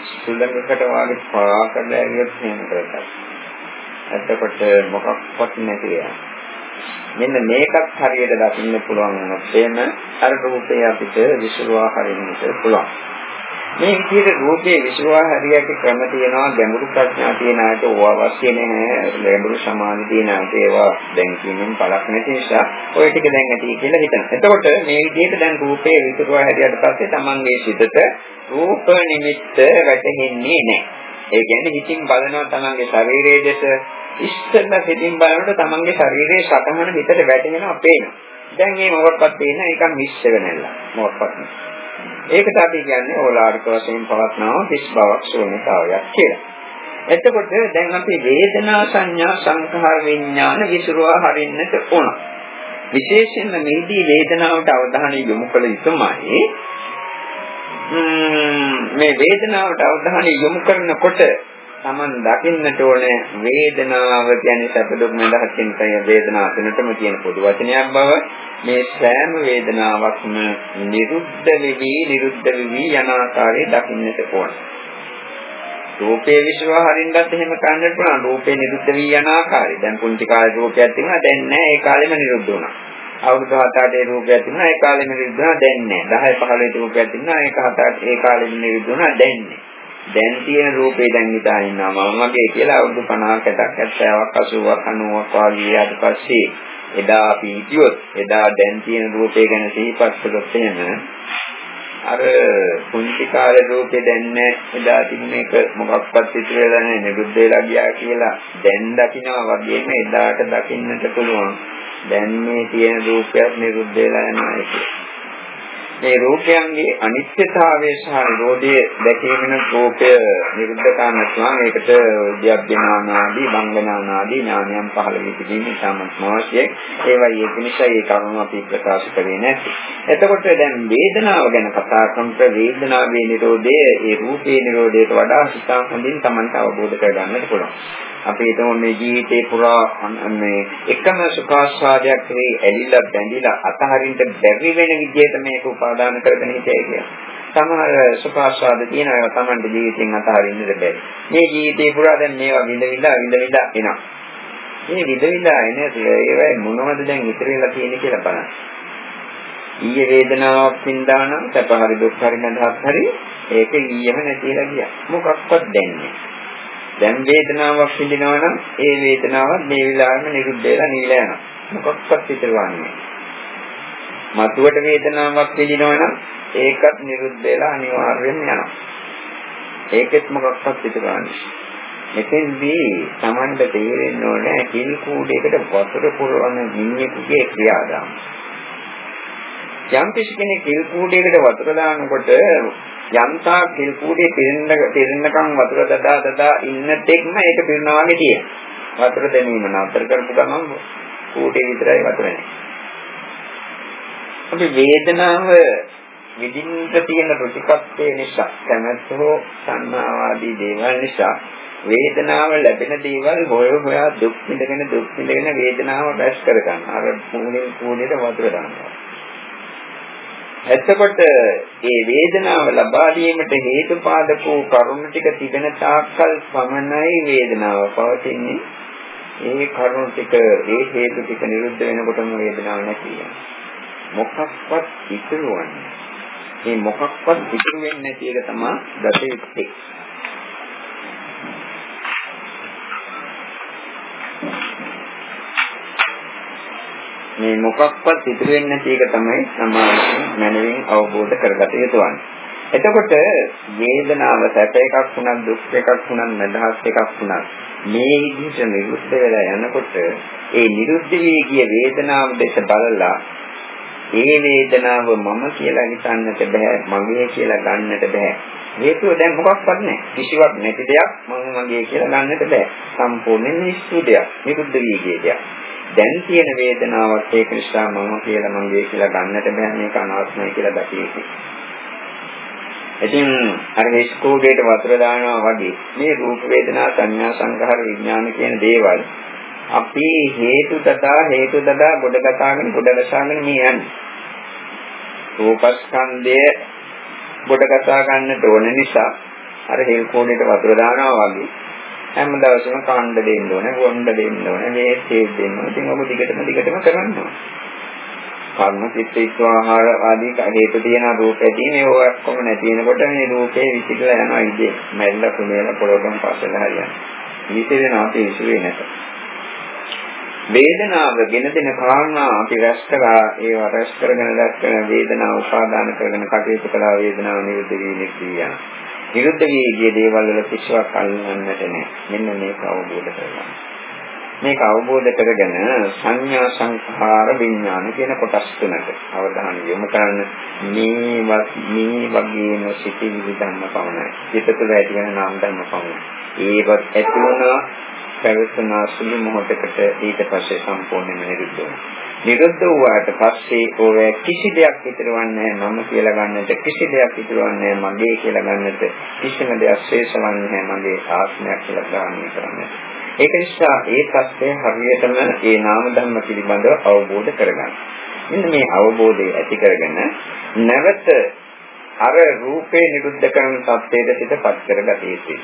[SPEAKER 1] සුළඟකට වාගේ පාකඩ ඇවිත් එහෙම කරගත්තා. එතකොට මොකක්වත් නැති වෙනවා. මෙන්න මේකත් හරියට දකින්න පුළුවන් වුණොත් එන අර රූපය අපිට විසුරුවා හරින්නට පුළුවන්. මේ විදිහට රූපේ විශ්වා හරියට ක්‍රම තියෙනවා ගැඹුරු ප්‍රඥා තියෙන අයට ඕවා අවශ්‍ය නැහැ ගැඹුරු සමාධි තියෙන අයට ඒවා දැන් කියමින් පළක් නැති නිසා ඔය ටික දැන් ඇති කියලා හිතනවා. එතකොට මේ විදිහට දැන් රූපේ විශ්වා හරියට පස්සේ තමන්ගේ සිතට රූප නිමිත්ත වැටහෙන්නේ නැහැ. ඒ කියන්නේ හිතින් බලනවා තමන්ගේ ශරීරයේ දෙස ඉස්සෙල්ලා හිතින් බලනකොට තමන්ගේ ශරීරයේ සතහන හිතට වැටෙනවා පේනවා. දැන් මේ මොකක්වත් පේන්නේ නිකන් මිශ්‍ර වෙනilla. මොකක්වත් නෑ. ඒකට අපි කියන්නේ ඕලාරික වශයෙන් පවත්නවා හිස් බවක් ශූන්‍යතාවයක් කියලා. එතකොට දැන් අපි වේදනා සංඥා සංඛාර විඥාන විසුරුවා හරින්නට ඕන. විශේෂයෙන්ම මේදී වේදනාවට අවධානය යොමු කළ යුතුමයි. මේ වේදනාවට අවධානය යොමු කරනකොට Taman දකින්නට ඕනේ වේදනාව කියන්නේ සැප දුක් නැදහත් කියන වේදනාව තුනටම කියන පොදු වචනයක් බව මේ සෑම වේදනාවක්ම නිරුද්ධ වෙවි නිරුද්ධ වෙවි යන ආකාරය දකින්නට ඕනේ. රූපේ විශ්ව හරින්නත් එහෙම කරන්නට පුළුවන්. රූපේ නිරුද්ධ වී යන ආකාරය. දැන් පුංචි කාලේ රූපයක් තිබුණා දැන් නැහැ. ඒ කාලෙම නිරුද්ධ වුණා. අවුරුදු 7-8 රූපයක් තිබුණා ඒ කාලෙම නිරුද්ධ වුණා දැන් නැහැ. 10 15 රූපයක් තිබුණා ඒක 7 ඒ කාලෙම නිරුද්ධ වුණා දැන් නැහැ. දැන් තියෙන රූපේ දැන් හිතා ඉන්නවා. මම වගේ කියලා අවුරුදු 50ක් 60ක් 70ක් 80ක් වගේ ඊට පස්සේ එදා අපි හිටියොත් එදා දැන් තියෙන රූපේ ගැන සිහිපත් කළොත් එහෙම අර පුංචි කාලේ රූපේ දැන් නැහැ එදා තිබුණ එක මොකක්වත් ඉතුරු වෙලා නැහැ නිරුද්ධ වෙලා ගියා කියලා දැන් දකිනවා වගේම එදාට දකින්නට පුළුවන්. දැන් මේ තියෙන රූපයක් නිරුද්ධ වෙලා යනවා කියලා. මේ රූපයන්ගේ අනිත්‍යතාවය සහ නිරෝධය දැකීමෙන් රූපය නිරුද්ධ කරනවා මේකට විද්‍යාඥානාදී බංගනානාදී ඥානයන් පහළ වී තිබීම ඉතාමත් අවශ්‍යයි ඒවයි ඒක නිසා ඒ කරුණ අපි ප්‍රකාශ කරේ නැති. එතකොට දැන් වේදනාව ගැන කතා කරනකොට වේදනාවේ නිරෝධය ඒ රූපේ නිරෝධයට වඩා සිතා හොඳින් Tamanට අවබෝධ කරගන්නට පුළුවන්. අපි හිතමු මේ ජීවිතේ පුරා මේ එකම සුඛාස්වාදයක් වේ ඇලිලා බැඳිලා අතහරින්න බැරි වෙන විදිහට මේක උපාදාන කරගෙන හිටියයි කියලා. සමහර සුඛාස්වාද තියෙන ඒවා Tamande ජීවිතෙන් අතහරින්නද බැහැ. මේ ජීවිතේ පුරා දැන් මේවා විඳවිලා විඳවිලා එනවා. මේ විඳවිලා එන ඒවා මොනවද දැන් ඉතිරි වෙලා තියෙන්නේ කියලා බලන්න. ඊයේ වේදනාවක් වින්දානම් සැප හරි දුක් හරි නැදහත් හරි ඒක ඊයම නැතිලා ගියා. මොකක්වත් දැන්නේ දැන් වේදනාවක් විඳිනවා නම් ඒ වේදනාවත් මේ විලාරම නිරුද්ධ වෙලා නිවිලා යනවා. මොකක්වත් ඉතිරවන්නේ මතුවට වේදනාවක් විඳිනවා නම් ඒකත් නිරුද්ධ වෙලා අනිවාර්යෙන් යනවා. ඒකෙත් මොකක්වත් ඉතිරවන්නේ මෙතෙන්දී Tamanda තේරෙන්න ඕනේ කිල් කූඩේකට වතුර පුරවන මිනිහෙකුගේ ක්‍රියාදාම. යම් කෙනෙක් කිල් කූඩේකට වතුර දානකොට යම්තා කිල් කූඩේ පිරෙන්න පිරෙන්නකම් වතුර දදා දදා ඉන්න තෙක්ම ඒක පිරෙනවා වගේ තියෙනවා. වතුර දැමීම නතර කරපු ගමන් කූඩේ විතරයි වතුර නැහැ. අපි වේදනාව විඳින්න තියෙන රුචිකත්වය නිසා කැමැත්ත හෝ සංනාවාදී දේවල් නිසා වේදනාව ලැබෙන දේවල් හොය හොයා දුක් විඳගෙන දුක් විඳගෙන වේදනාව රැස් කරගන්න. අර මූලික කූඩේට වතුර දානවා. එතකොට මේ වේදනාව ලබා දීමට හේතුපාදක වූ කරුණු ටික තිබෙන තාක්කල් පමණයි වේදනාව පවතින්නේ. ඒ කරුණු ටික ඒ හේතු ටික නිරුද්ධ වෙනකොටම වේදනාව නැති වෙනවා. මොකක්වත් ඉතුරුවන්නේ. මේ මොකක්වත් ඉතුරු වෙන්නේ නැති එක තමයි ගත මේ මොකක්වත් ඉතුරු වෙන්නේ නැති එක තමයි සමාජයෙන් මනමින් අවබෝධ කරගත යුතු වන්නේ. එතකොට වේදනාව සැප එකක් වුණත් දුක් එකක් වුණත් මදහස් එකක් වුණත් මේ විදිහට නිරුද්ධ වෙලා යනකොට ඒ නිරුද්ධ වී ගිය වේදනාව දෙස බලලා ඒ වේදනාව මම කියලා හිතන්නට බෑ මගේ කියලා ගන්නට බෑ. හේතුව දැන් මොකක්වත් නැහැ කිසිවක් නැති දෙයක් මම මගේ කියලා ගන්නට බෑ. සම්පූර්ණයෙන් නිස්සු දෙයක් නිරුද්ධ වී ගිය දෙයක්. දැන් තියෙන වේදනාවක් ඒක නිසා මම කියලා මගේ කියලා ගන්නට බෑ මේක අනාත්මයි කියලා දැකියකි. ඉතින් අර හිස්කෝඩේට වතුර දානවා වගේ මේ රූප වේදනා සංඥා සංඛාර විඥාන කියන දේවල් අපි හේතු තදා හේතු තදා ගොඩ ගසාගෙන ගොඩ ගසාගෙන මේ යන්නේ. රූපස්කන්ධය ගොඩ ගසා ගන්නට ඕන නිසා අර හේල් කෝණයට වතුර දානවා වගේ හැම දවසම කාණ්ඩ දෙන්න ඕනේ, වොණ්ඩ දෙන්න ඕනේ, මේ තේ දෙන්න ඕනේ. ඉතින් ඔබ දිගටම දිගටම කරන්න ඕනේ. කර්ම චිත්ත ආහාර ආදී හේතු තියෙන රූප ඇති මේ ඔක්කොම නැති වෙනකොට මේ රූපේ විසිරලා යනවා ඉතින් මැල්ල කුමේල පොළොගම් පස්සෙලා හරියනවා. විසිරෙනවා අපි විසිරේ නැත. වේදනාව ගෙන දෙන කාරණා අපි රැස් කරා ඒවා රැස් කරගෙන රැස් කරන වේදනාව උපාදාන කරගෙන කටයුතු කළා වේදනාව නිරුද්ධ වීමේ ක්‍රියා. නිරුද්ධ වී ගිය දේවල් වල කිසිවක් අල්ලන්නට නැහැ. මෙන්න මේක අවබෝධ කරගන්න. මේක අවබෝධ කරගෙන සංඥා සංඛාර විඥාන කියන කොටස් තුනකට අවධානය යොමු කරන්න මේ මේ වගේම සිටිවිලි ධර්ම පමණයි. සිත තුළ ඇති වෙන නාම ධර්ම පමණයි. ඒවත් ඇති වුණා පැවතුනා සුළු මොහොතකට ඊට පස්සේ සම්පූර්ණයෙන්ම නිරුද්ධ වෙනවා. නිරුද්ධ වූාට පස්සේ ඕවැ කිසි දෙයක් ඉතුරුවන්නේ මම කියලා ගන්නට කිසි දෙයක් ඉතුරුවන්නේ මගේ කියලා ගන්නට කිසිම දෙයක් ශේෂවන්නේ මගේ ආත්මයක් කියලා ග්‍රහණය කරන්නේ. ඒක නිසා ඒ தත්ත්වය හරියටම ඒ නාම ධර්ම පිළිබඳව අවබෝධ කරගන්න. මෙන්න මේ අවබෝධය ඇති කරගෙන නැවත අර රූපේ නිරුද්ධ කරන தත්ත්වයට පිටපත් කරගත යුතුයි.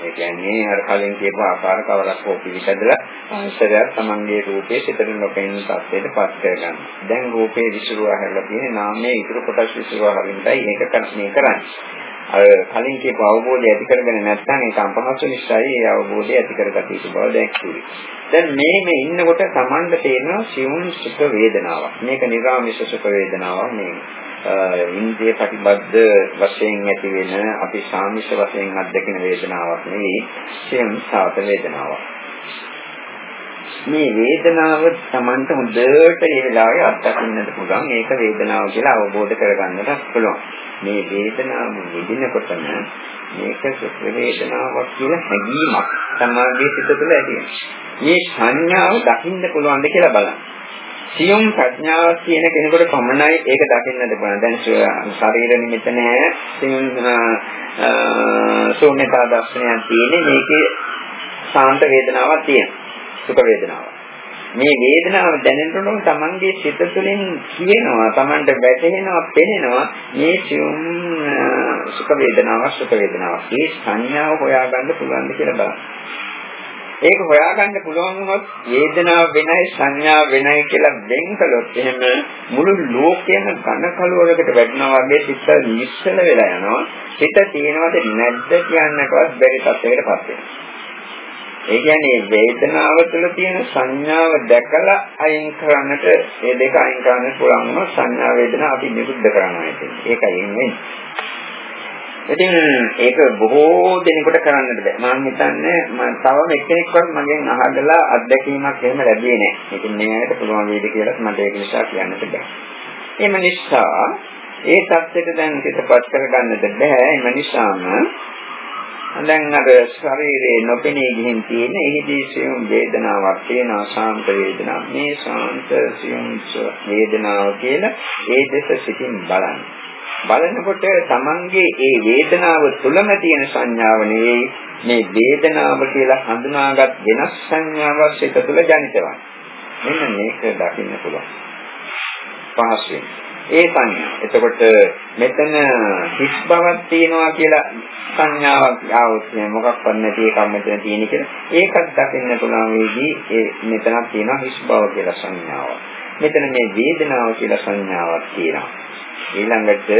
[SPEAKER 1] ඒ කියන්නේ අර කලින් කියපු ආකාර කවරක් හෝ පිළිසදලා ආශ්‍රයයක් තමන්ගේ රූපයේ සිතට නොපෙනෙන තත්ත්වයට පත් කරගන්න. දැන් රූපේ විසිරුවා හැරලා තියෙන නාමයේ ඉතුරු කොටස් විසිරුවා හරින්ටයි ඒක කර්ණය කරන්නේ. අර කලින් කියපු අවබෝධය ඇති කරගෙන නැත්නම් ඒක අපහසු නිසායි ඒ අවබෝධය ඇති කරගත යුතු බව දැක්කුවේ. දැන් මේ මේ ඉන්නකොට Tamanda තේරෙනවා සියුම් සුඛ වේදනාවක්. මේක නිර්ාමිෂ සුඛ වේදනාවක් මේ ඉන්ද්‍රිය ප්‍රතිබද්ධ වශයෙන් ඇති වෙන අපි සාමිෂ වශයෙන් අත්දකින වේදනාවක් නෙවෙයි සියුම් සාත වේදනාවක්. මේ වේදනාව Tamanට හොඳට ඒ වෙලාවේ අත්දකින්නට පුළුවන්. ඒක වේදනාව කියලා අවබෝධ කරගන්නට පුළුවන්. මේ වේදනාව විඳිනකොටම මේක සුඛ වේදනාවක් කියලා හැඟීමක් සමාගයේ සිත තුළ ඇති මේ සංඥාව දකින්න පුළුවන්ද කියලා බලන්න. සියුම් ප්‍රඥාවක් තියෙන කෙනෙකුට පමණයි ඒක දකින්නට පුළුවන්. දැන් ශරීර නිමිත නැහැ. සියුම් ශූන්‍යතා දර්ශනයක් තියෙන්නේ මේකේ සාන්ත වේදනාවක් තියෙනවා. සුඛ වේදනාවක්. මේ වේදනාව දැනෙනකොට තමන්ගේ සිත තුළින් කියනවා තමන්ට වැටහෙනවා පෙනෙනවා මේ සියුම් සුඛ වේදනාවක් සුඛ වේදනාවක්. ඒ සංඥාව හොයාගන්න පුළුවන්ද කියලා බලන්න. ඒක හොයාගන්න පුළුවන් වුණොත් වේදනාව වෙනයි සංඥා වෙනයි කියලා වෙන් කළොත් එහෙම මුළු ලෝකයම ඝන කලවරකට වැටෙනවා වගේ සිත නිශ්චල වෙලා යනවා. සිත තියෙනවද නැද්ද කියන්නකවත් බැරි තත්යකටපත් වෙනවා. ඒ කියන්නේ වේදනාව තුළ තියෙන සංඥාව දැකලා අයින් කරන්නට මේ දෙක අයින් කරන්න පුළුවන් වුණොත් සංඥා වේදනා අපි නිරුද්ධ කරනවා කියන්නේ. ඒකයි එන්නේ. ඉතින් ඒක බොහෝ දෙනෙකුට කරන්නට බෑ. මම හිතන්නේ මම තවම එක්කෙනෙක්වත් මගෙන් අහගලා අත්දැකීමක් එහෙම ලැබියේ නෑ. ඉතින් මේකට පුළුවන් වේද කියලා මට ඒක නිසා කියන්නට බෑ. එම නිසා ඒ தත්ත්වයට දැන් පිටපත් කරගන්නට බෑ. එම නිසාම දැන් අර ශරීරේ නොපෙනී ගිහින් තියෙන එහිදී සියුම් වේදනාවක් තියෙනවා ශාන්ත වේදනාවක්. මේ ශාන්ත සියුම් වේදනාව කියලා ඒ දෙස සිටින් බලන්න. බලනකොට තමන්ගේ ඒ වේදනාව තුළම තියෙන සංඥාව නෙවෙයි මේ වේදනාව කියලා හඳුනාගත් වෙනස් සංඥාවක් එක තුළ ජනිතවන්නේ. මෙන්න මේක දකින්න පුළුවන්. පහසුවෙන්. ඒ සංඥා. එතකොට මෙතන හිස් බවක් තියෙනවා කියලා සංඥාවක් ආවොත් මොකක්වත් නැති එකක් මෙතන තියෙන කියලා ඒකත් දකින්න පුළුවන් වේදී ඒ මෙතනක් තියෙනවා හිස් බව කියලා සංඥාවක්. මෙතන මේ වේදනාව කියලා සංඥාවක් තියෙනවා. ඊළඟට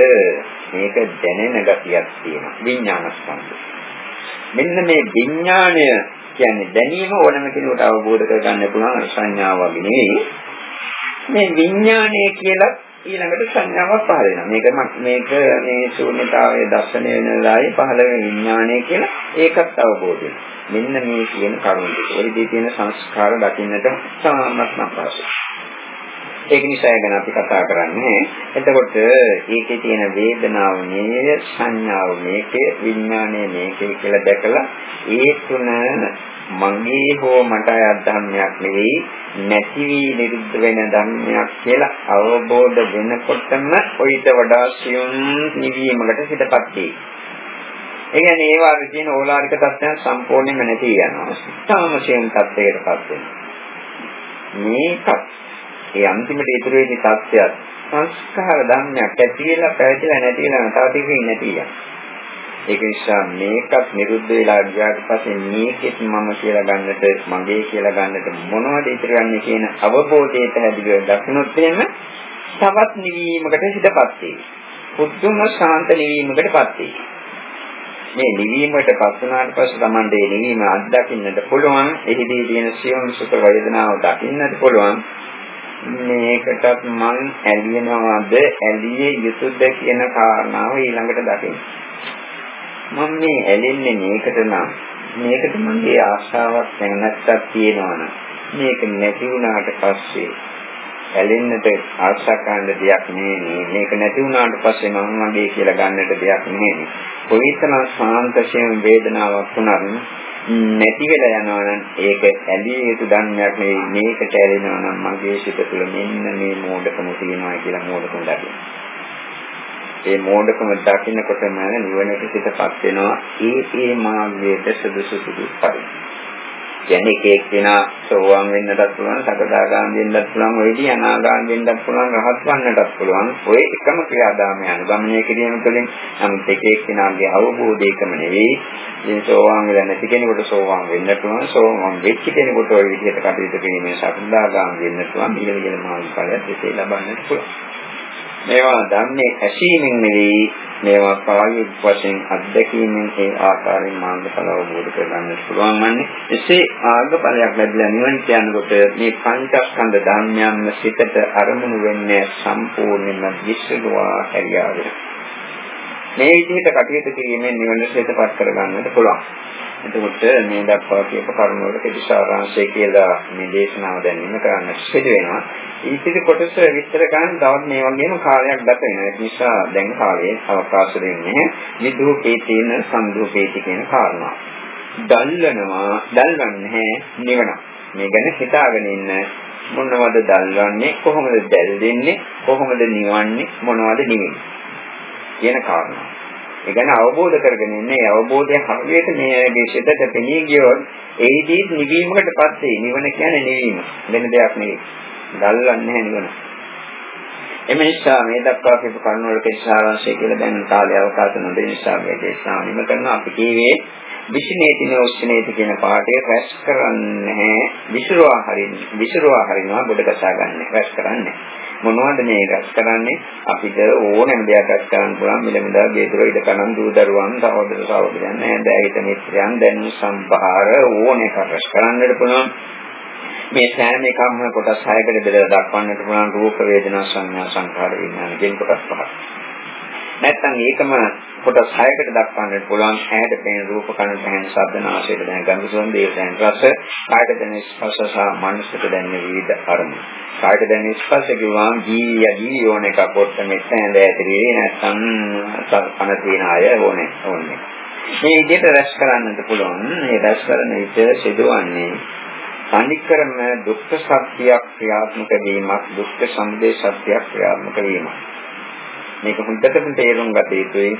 [SPEAKER 1] මේක දැනෙන ගතියක් තියෙනවා. විඥාන ස්කන්ධය. මෙන්න මේ විඥාණය කියන්නේ දැනීම ඕනම කෙනෙකුට අවබෝධ කරගන්න පුළුවන් සංඥාව වගේ නෙවෙයි. මේ විඥාණය කියලා ඊළඟට සංඥාවක් පහළ වෙනවා. මේක මේක මේ ශූන්‍යතාවයේ දර්ශනය වෙන වෙලාවේ පහළ වෙන විඥානය කියලා ඒකත් අවබෝධ වෙනවා. මෙන්න මේ කියන කරුණ දෙක. ඔයදී තියෙන සංස්කාර දකින්නට සාමත්ම අපහසුයි. ඒක නිසා ගැන අපි කතා කරන්නේ. එතකොට ඒකේ තියෙන වේදනාව මේ සංඥාව මේකේ විඥානය මේකේ කියලා දැකලා ඒ තුන මගේ හෝ මට අයත් ධර්මයක් නෙවෙයි නැති වී නිරුද්ධ වෙන ධර්මයක් කියලා අවබෝධ වෙනකොටම ඔయిత වඩා සියුම් නිවීමකට හිතපත් වේ. ඒ කියන්නේ ඒ වගේ තියෙන ඕලාරික තත්ත්වයන් සම්පූර්ණයෙන්ම නැති යනවා. තාම සියුම් තත්ත්වයකටපත් වෙනවා. මේකත් ඒ අන්තිමට ඉතුරු වෙන තත්ත්වයක් සංස්කාර ධර්මයක් ඇතිලා පැවතිලා නැතිලා තව ටිකකින් නැති යනවා. ඒක නිසා මේකත් නිරුද්ධ වෙලා ගියාට පස්සේ මේකෙත් මම කියලා ගන්නට මගේ කියලා ගන්නට මොනවද ඉතිරි යන්නේ කියන අවබෝධය පැහැදිලිව දක්නොත් එහෙම තවත් නිවීමකට හිතපත් වේ. පුදුම ශාන්ත නිවීමකටපත් වේ. මේ නිවීමකට පත් වුණාට පස්සේ Tamande නිවීම අත්දකින්නට පුළුවන්. එහිදී තියෙන සියුම් සුඛ වේදනාව දකින්නට පුළුවන්. මේකටත් මං ඇලියනවාද ඇලියේ යුතුයද කියන කාරණාව ඊළඟට දකින්න. මම මේ ඇලෙන්නේ මේකට නම් මේකට මගේ ආශාවක් නැත්නම් තියෙනවනම් මේක නැති වුණාට පස්සේ ඇලෙන්නට ආශා කරන දෙයක් නෙවෙයි මේක නැති වුණාට පස්සේ මම මගේ කියලා ගන්නට දෙයක් නෙවෙයි කොයිතරම් සාන්තයෙන් වේදනාවක් වුණත් නැති වෙලා යනවා නම් ඒක ඇලිය යුතු ධර්මයක් නෙවෙයි. මේකට ඇලෙනවා නම් මගේ සිත තුළ මෙන්න මේ මෝඩකම තියෙනවා කියලා මෝඩකම ලැබෙනවා ඒ මෝඩකම දකින්නකොටම නිවනට පිටපත් වෙනවා. ඒ ඒ මාර්ගයට සුදුසු සුදුසු පරිදි. කියන්නේ එක එක්කෙනා සෝවාන් වෙන්නටත් පුළුවන්, සකදාගාම වෙන්නටත් පුළුවන්, ඔය විදිහ අනාගාම වෙන්නටත් පුළුවන්, රහත් වන්නටත් පුළුවන්. ඔය එකම ක්‍රියාදාමය අනුගමනය කිරීම තුළින් නමුත් එක එක්කෙනාගේ අවබෝධයකම නෙවෙයි. මේ සෝවාන් වෙලා නැති කෙනෙකුට සෝවාන් වෙන්න පුළුවන්, සෝවාන් වෙච්ච කෙනෙකුට ඔය විදිහට කටයුතු කිරීමෙන් සකදාගාම වෙන්න පුළුවන්, ඊළඟ ඊළඟ මාර්ග ඵලයක් එසේ ලබන්නට පුළුවන්. මේවා ධර්මයේ ඇසීමෙන් නෙවෙයි මේවා ප්‍රායෝගික වශයෙන් අත්දැකීමෙන් ඒ ආකාරයෙන් මාර්ගඵල අවබෝධ කරගන්න පුළුවන් වන්නේ. එසේ ආර්ගඵලයක් ලැබිලා නිවන කියනකොට මේ පංචස්කන්ධ ධර්මයන්ම සිතට අරමුණු වෙන්නේ සම්පූර්ණයෙන්ම විශ්ලේෂණවා හැරියාවෙන මේ විදිහට කටයුතු කිරීමෙන් නිවන සිතපත් කරගන්නට පුළුවන්. එතකොට මේ දක්වා කියපු කරුණ වල කෙටිසාරාංශය කියලා මේ දේශනාව දැන් ඉන්න කරන්න සිදු වෙනවා. ඊටික කොටස විස්තර කරන්න තවත් මේ වගේම කාලයක් ගත වෙනවා. ඒ නිසා දැන් කාලයේ අවකාශ දෙන්නේ විදුපේ තියෙන සම්දුපේටි කියන කාරණා. දල්වනවා දල්වන්නේ නිවන. මේ ගැන හිතාගෙන ඉන්න මොනවද දල්වන්නේ කොහොමද දැල් දෙන්නේ කොහොමද නිවන්නේ මොනවද නිවෙන්නේ කියන කාරණා. ඒ කියන්නේ අවබෝධ කරගෙන ඉන්නේ අවබෝධය හරියට මේ දේශයට පෙනී ගියොත් ඒදී නිවීමකටපත් වෙයි. නිවන කියන්නේ නිවීම. වෙන දෙයක් නෙවෙයි. ගල්වන්නේ නැහැ නිවන. එම නිසා මේ දක්වා කියපු කරුණ වල කෙසාරංශය කියලා දැන් කාලය අවකාශ නොදෙන නිසා මේ දේශනාව නිම කරනවා. අපි කියවේ විෂිනේතින උස්සනේති කියන පාඩේ රැස් කරන්නේ විසිරුවා හරින විසිරුවා හරිනවා බොඩ කතා ගන්න. රැස් කරන්නේ. මොනවද මේ රැස් කරන්නේ? අපිට ඕනෑම දෙයක් රැස් කරන්න පුළුවන්. මිලමුදා ගේදර ඉඩ කනන් දූ දරුවන් සහෝදර සහෝදරයන් නෑදෑයිත මිත්‍රයන් දැන් සම්භාර ඕන එකක් රැස් කරන්නට පුළුවන්. මේ සෑම එකක්ම කොටස් 6කට බෙදලා දක්වන්නට පුළුවන්. රූප වේදනා සංඥා සංඛාර විඥාන කියන කොටස් පහක්. නැත්නම් ඒකම කොටස් 6කට දක්වන්නට පුළුවන්. ඇහැට පෙනෙන රූප කනට ඇහෙන ශබ්ද නාසයට දැනෙන ගන්ධ සුවඳ දේහ දැනෙන රස කායට දැනෙන ස්පර්ශ සහ මනසට දැනෙන විවිධ අරමුණු. කායට දැනෙන ස්පර්ශ කිව්වම ජීවිය ජීවියෝන එකක් කොට මෙතන ඇඳ ඇතිරි නැත්නම් කන තියෙන අය ඕනේ ඕනේ මේ විදිහට රැස් කරන්නත් පුළුවන්. මේ රැස් කරන විට සිදුවන්නේ අනිකරම දුක්ඛ සත්‍යයක් ක්‍රියාත්මක වීමක් දුක්ඛ සමුදය සත්‍යයක් ක්‍රියාත්මක වීමක්. මේක හොඳටම තේරුම් ගත යුතුයි.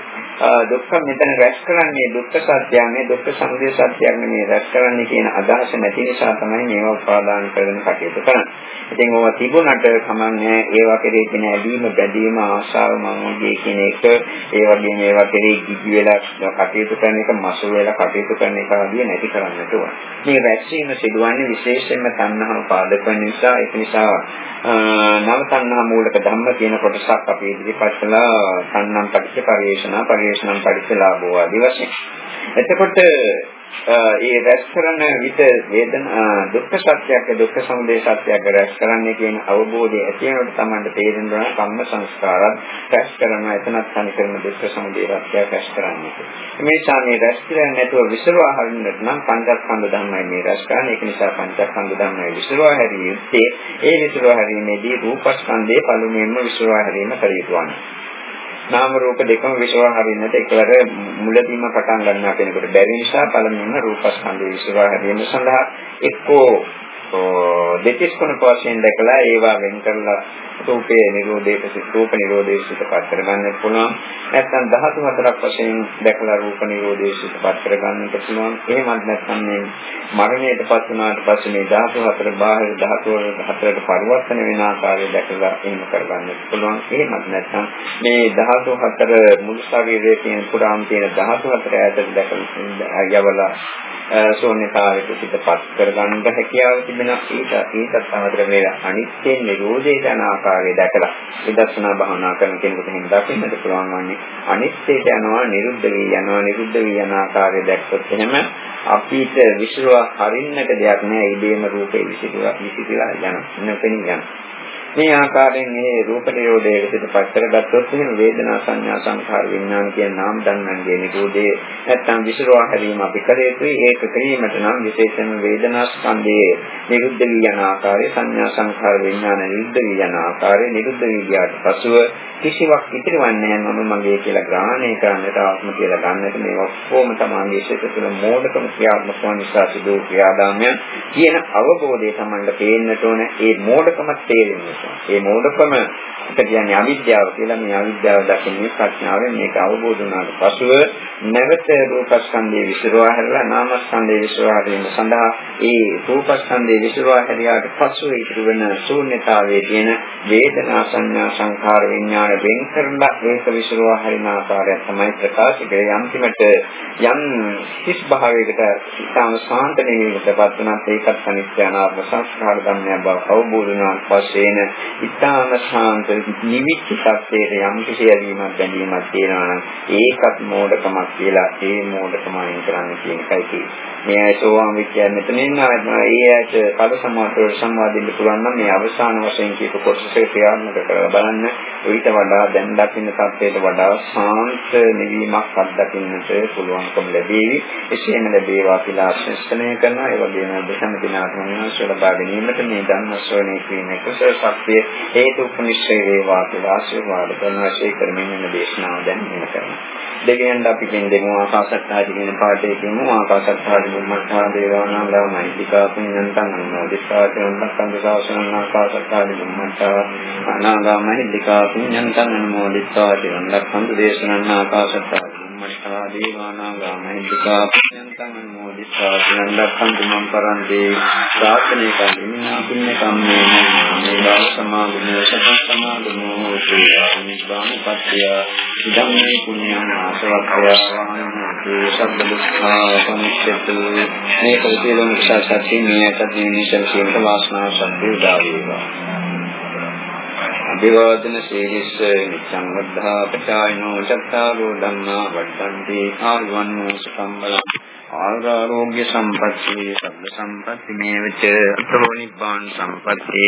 [SPEAKER 1] දුක්ඛ මෙතන රැස් කරන්නේ දුක්ඛ සත්‍යය මේ දුක්ඛ සමුදය සත්‍යයක් නෙමෙයි රැස් කරන්නේ කියන අදහස නැති නිසා තමයි මේවා උපාදාන කරගෙන කටයුතු කරන්නේ. ඉතින් ඕවා තිබුණට කමන්නේ ඒවා කෙරේ තියෙන ඇදීම, බැඳීම, ආශාව, මමෝගේ කියන එක ඒ වගේම ඒවා කෙරේ ගිජු වෙලා කටයුතු කරන එක, මසු වෙලා කටයුතු කරන එක ආදී නැති කරන්නට ඕන. මේ රැස්වීම සිදුවන්නේ විශේෂයෙන්ම තණ්හාව පාදක වෙන නිසා ඒක නිසා නව තණ්හා මූලක ධම්ම කියන කොටසක් අපි ඉදිරිපත් කළා සම්නම් පටිච්ච පරිේශනා පරිේශනම් පටිච්ච ලාභෝ ආදී වශයෙන්. එතකොට ඒ රැස් කරන විට වේදනා දුක්ඛ සත්‍යයක් දුක්ඛ සමුදය සත්‍යයක් රැස් කරන්නේ කියන අවබෝධය ඇති වෙනකොට තමයි තේරෙනවා කම්ම සංස්කාරات රැස් කරනවා එතනත් තනිකරම දුක්ඛ සමුදය සත්‍යයක් රැස් කරන්නේ. මේ සාමයේ රැස් කරන්නේ නැතුව විසරවා හරින්නට නම් පංචස්කන්ධ ධර්මයි මේ රැස් කරන්නේ. ඒක නිසා පංචස්කන්ධ ධර්මයි විසරවා හැරිය යුත්තේ. ඒ විසරවා හැරීමේදී රූපස්කන්ධයේ පළමුවෙන්ම විසරවා හැරීම කළ යුතුයි. නාම රූප දෙකම විශ්වා හරින්නට එකවර මුලදීම පටන් ගන්නවා කෙනෙකුට බැරි නිසා පළමුවෙන්ම රූපස්කන්ධය විශ්වා හැරීම සඳහා එක්කෝ දෙතිස් කුණක වශයෙන් දැකලා ඒවා වෙන් කරලා රූපේ නිරෝධයට රූප නිරෝධයට සිතපත් කරගන්න පුළුවන්. නැත්නම් ධාතු හතරක් වශයෙන් දැකලා රූප නිරෝධයට සිතපත් කරගන්නට පුළුවන්. එහෙමත් නැත්නම් මේ මරණයට පත් වුණාට පස්සේ මේ ධාතු හතර බාහිර ධාතු හතරට පරිවර්තන වෙන ආකාරය දැකලා එහෙම කරගන්න පුළුවන්. එහෙමත් නැත්නම් මේ ධාතු හතර මුළු ශරීරයේ තියෙන පුරාම තියෙන ධාතු හතර ඈතට දැකලා යවලා ශූන්‍යතාවයට පිටපත් කරගන්න හැකියාව තිබෙනවා ඒක ඒකත් අමතර මේ අනිත්‍ය නිරෝධයට යන ආකාරය දැකලා විදර්ශනා භාවනා කරන කෙනෙකුට හිම දකින්නට පුළුවන් වන්නේ අනිත්‍යයට යනවා නිරුද්ධ වී යනවා නිරුද්ධ වී යන ආකාරය දැක්කොත් එහෙම අපිට විශ්වාස හරින්නට දෙයක් නෑ. ඉබේම රූපේ විසිරලා විසිරලා යන නොපෙනී යනවා මේ ආකාරයෙන් මේ රූප නිරෝධයේ පිටපත් කරගත්තොත් එහෙනම් වේදනා සංඥා සංඛාර විඥාන කියන නාම ධර්මයන්ගේ නිරෝධයේ නැත්තම් විසිරවා හැරීම අපි කළ යුතුයි. ඒක කිරීමට නම් විශේෂයෙන්ම වේදනා ස්කන්ධයේ නිරුද්ධ වී යන ආකාරය සංඥා සංඛාර විඥාන නිරුද්ධ වී යන ආකාරය නිරුද්ධ වී ගියාට පසුව කිසිවක් ඉතිරවන්නේ නැහැ. මම මගේ කියලා ග්‍රහණය කරන්නට ආත්ම කියලා ගන්නට මේ ඔක්කොම තමයි ශේෂ තුළ මෝඩකම ක්‍රියාත්මක වන නිසා සිදු ක්‍රියාදාමයන් කියන අවබෝධය තමයි පේන්නට ඕන. ඒ මෝඩකම තේරෙන්නේ ඒ මෝඩකම කියන්නේ අවිද්‍යාව කියලා මේ අවිද්‍යාව දකින්නේ ප්‍රඥාවෙන් මේක අවබෝධ වුණාට පසුව නැවත රූපස්කන්ධයේ විසිරුවා හැරලා නාමස්කන්ධයේ විසිරුවා හැරීම සඳහා ඒ රූපස්කන්ධයේ විසිරුවා හැරියාට පසු ඉතුරු වෙන ශූන්‍යතාවයේ තියෙන වේදනා සංඥා සංඛාර විඥාන වෙන් කරලා ඒක විසිරුවා හැරින ආකාරය තමයි ප්‍රකාශ කරේ අන්තිමට යම් හිස් භාවයකට ඉතාම සාන්ත නිවීමකටපත් වුණත් ඒකත් අනිත්‍ය අනාත්ම සංස්කාර ධර්මයක් බව අවබෝධ වුණාට පස්සේ එන ඉතාම සාන්ත නිවිච්ච සත්‍යයට යම් කිසි ඇලීමක් බැඳීමක් තියෙනවා නම් ඒකත් මෝඩකමක් කියලා ඒ මෝඩකම අයින් කරන්න කියන එකයි තියෙන්නේ. මේ අය සෝවාන් විද්‍යාව මෙතනින් ආවම ඒ ඇයට පද සමාතවල සම්වාදින්න පුළුවන් නම් මේ අවසාන වශයෙන් කියපු කොටසේ ක්‍රියාත්මක කරලා බලන්න ඊට වඩා දැන් දකින්න තත්ත්වයට වඩා සාන්ත නිවීමක් අත්දකින්නට පුළුවන්කම ලැබේවි. එසේම ලැබේවා කියලා ආශිර්වාදනය කරනවා. ඒ වගේම දෙසම දිනාටම උන්වහන්සේ ලබා ගැනීමට මේ ධර්ම ශ්‍රවණය කිරීමේ කුසල ශක්තිය හේතු උපනිශ්‍රේ වේවා කියලා ආශිර්වාද කරනවා. ඒ කරමින් යන දේශනාව දැන් මෙහෙම කරනවා. දෙවියන්ට අපි පින් දෙමු ආකාශත්හාදි කියන පාඩේ කියමු ආකාශත්හාදි බුම්මත්හා දේවානාගා මහිත්‍තිකා පුඤ්ඤන්තං අනුමෝදිතා චරණක්ඛන්ද ශාසනං ආකාශත්හාදි බුම්මත්හා අනාගා මහිත්‍තිකා පුඤ්ඤන්තං අනුමෝදිතා චරණක්ඛන්ද දේශනං ආකාශත්හාදි බුම්මත්හා දේවානාගා මහිත්‍තිකා පුඤ්ඤන්තං අනුමෝදිතා චරණක්ඛන්ද මම් පරන්දේ ප්‍රාර්ථනේ කමිනා පුඤ්ඤ කම්මේන මේ බාල සමාගමෝ සතං සමාගමෝ ශ්‍රී නිබ්බාන පත්‍ය ඉදම්මේ පුඤ්ඤං ආසවක්ඛ්‍යාවානෝ සබ්බ දුක්ඛා සමුච්ඡතු මේ කල්පේලොන් සත්‍ය මේකට නිමිෂන් කියන වාසනාව සත්‍ය උදා වේවා අභිවාදන සීලිස්ස නිච්ඡං වද්ධා පචායනෝ චත්තාරෝ ධම්මා වඩ්ඩන්ති ආයුවන්නෝ සම්බලං ආරෝග්‍ය සම්පatti සබ්බ සම්පatti මේවච අතෝ නිබ්බාන සම්පatti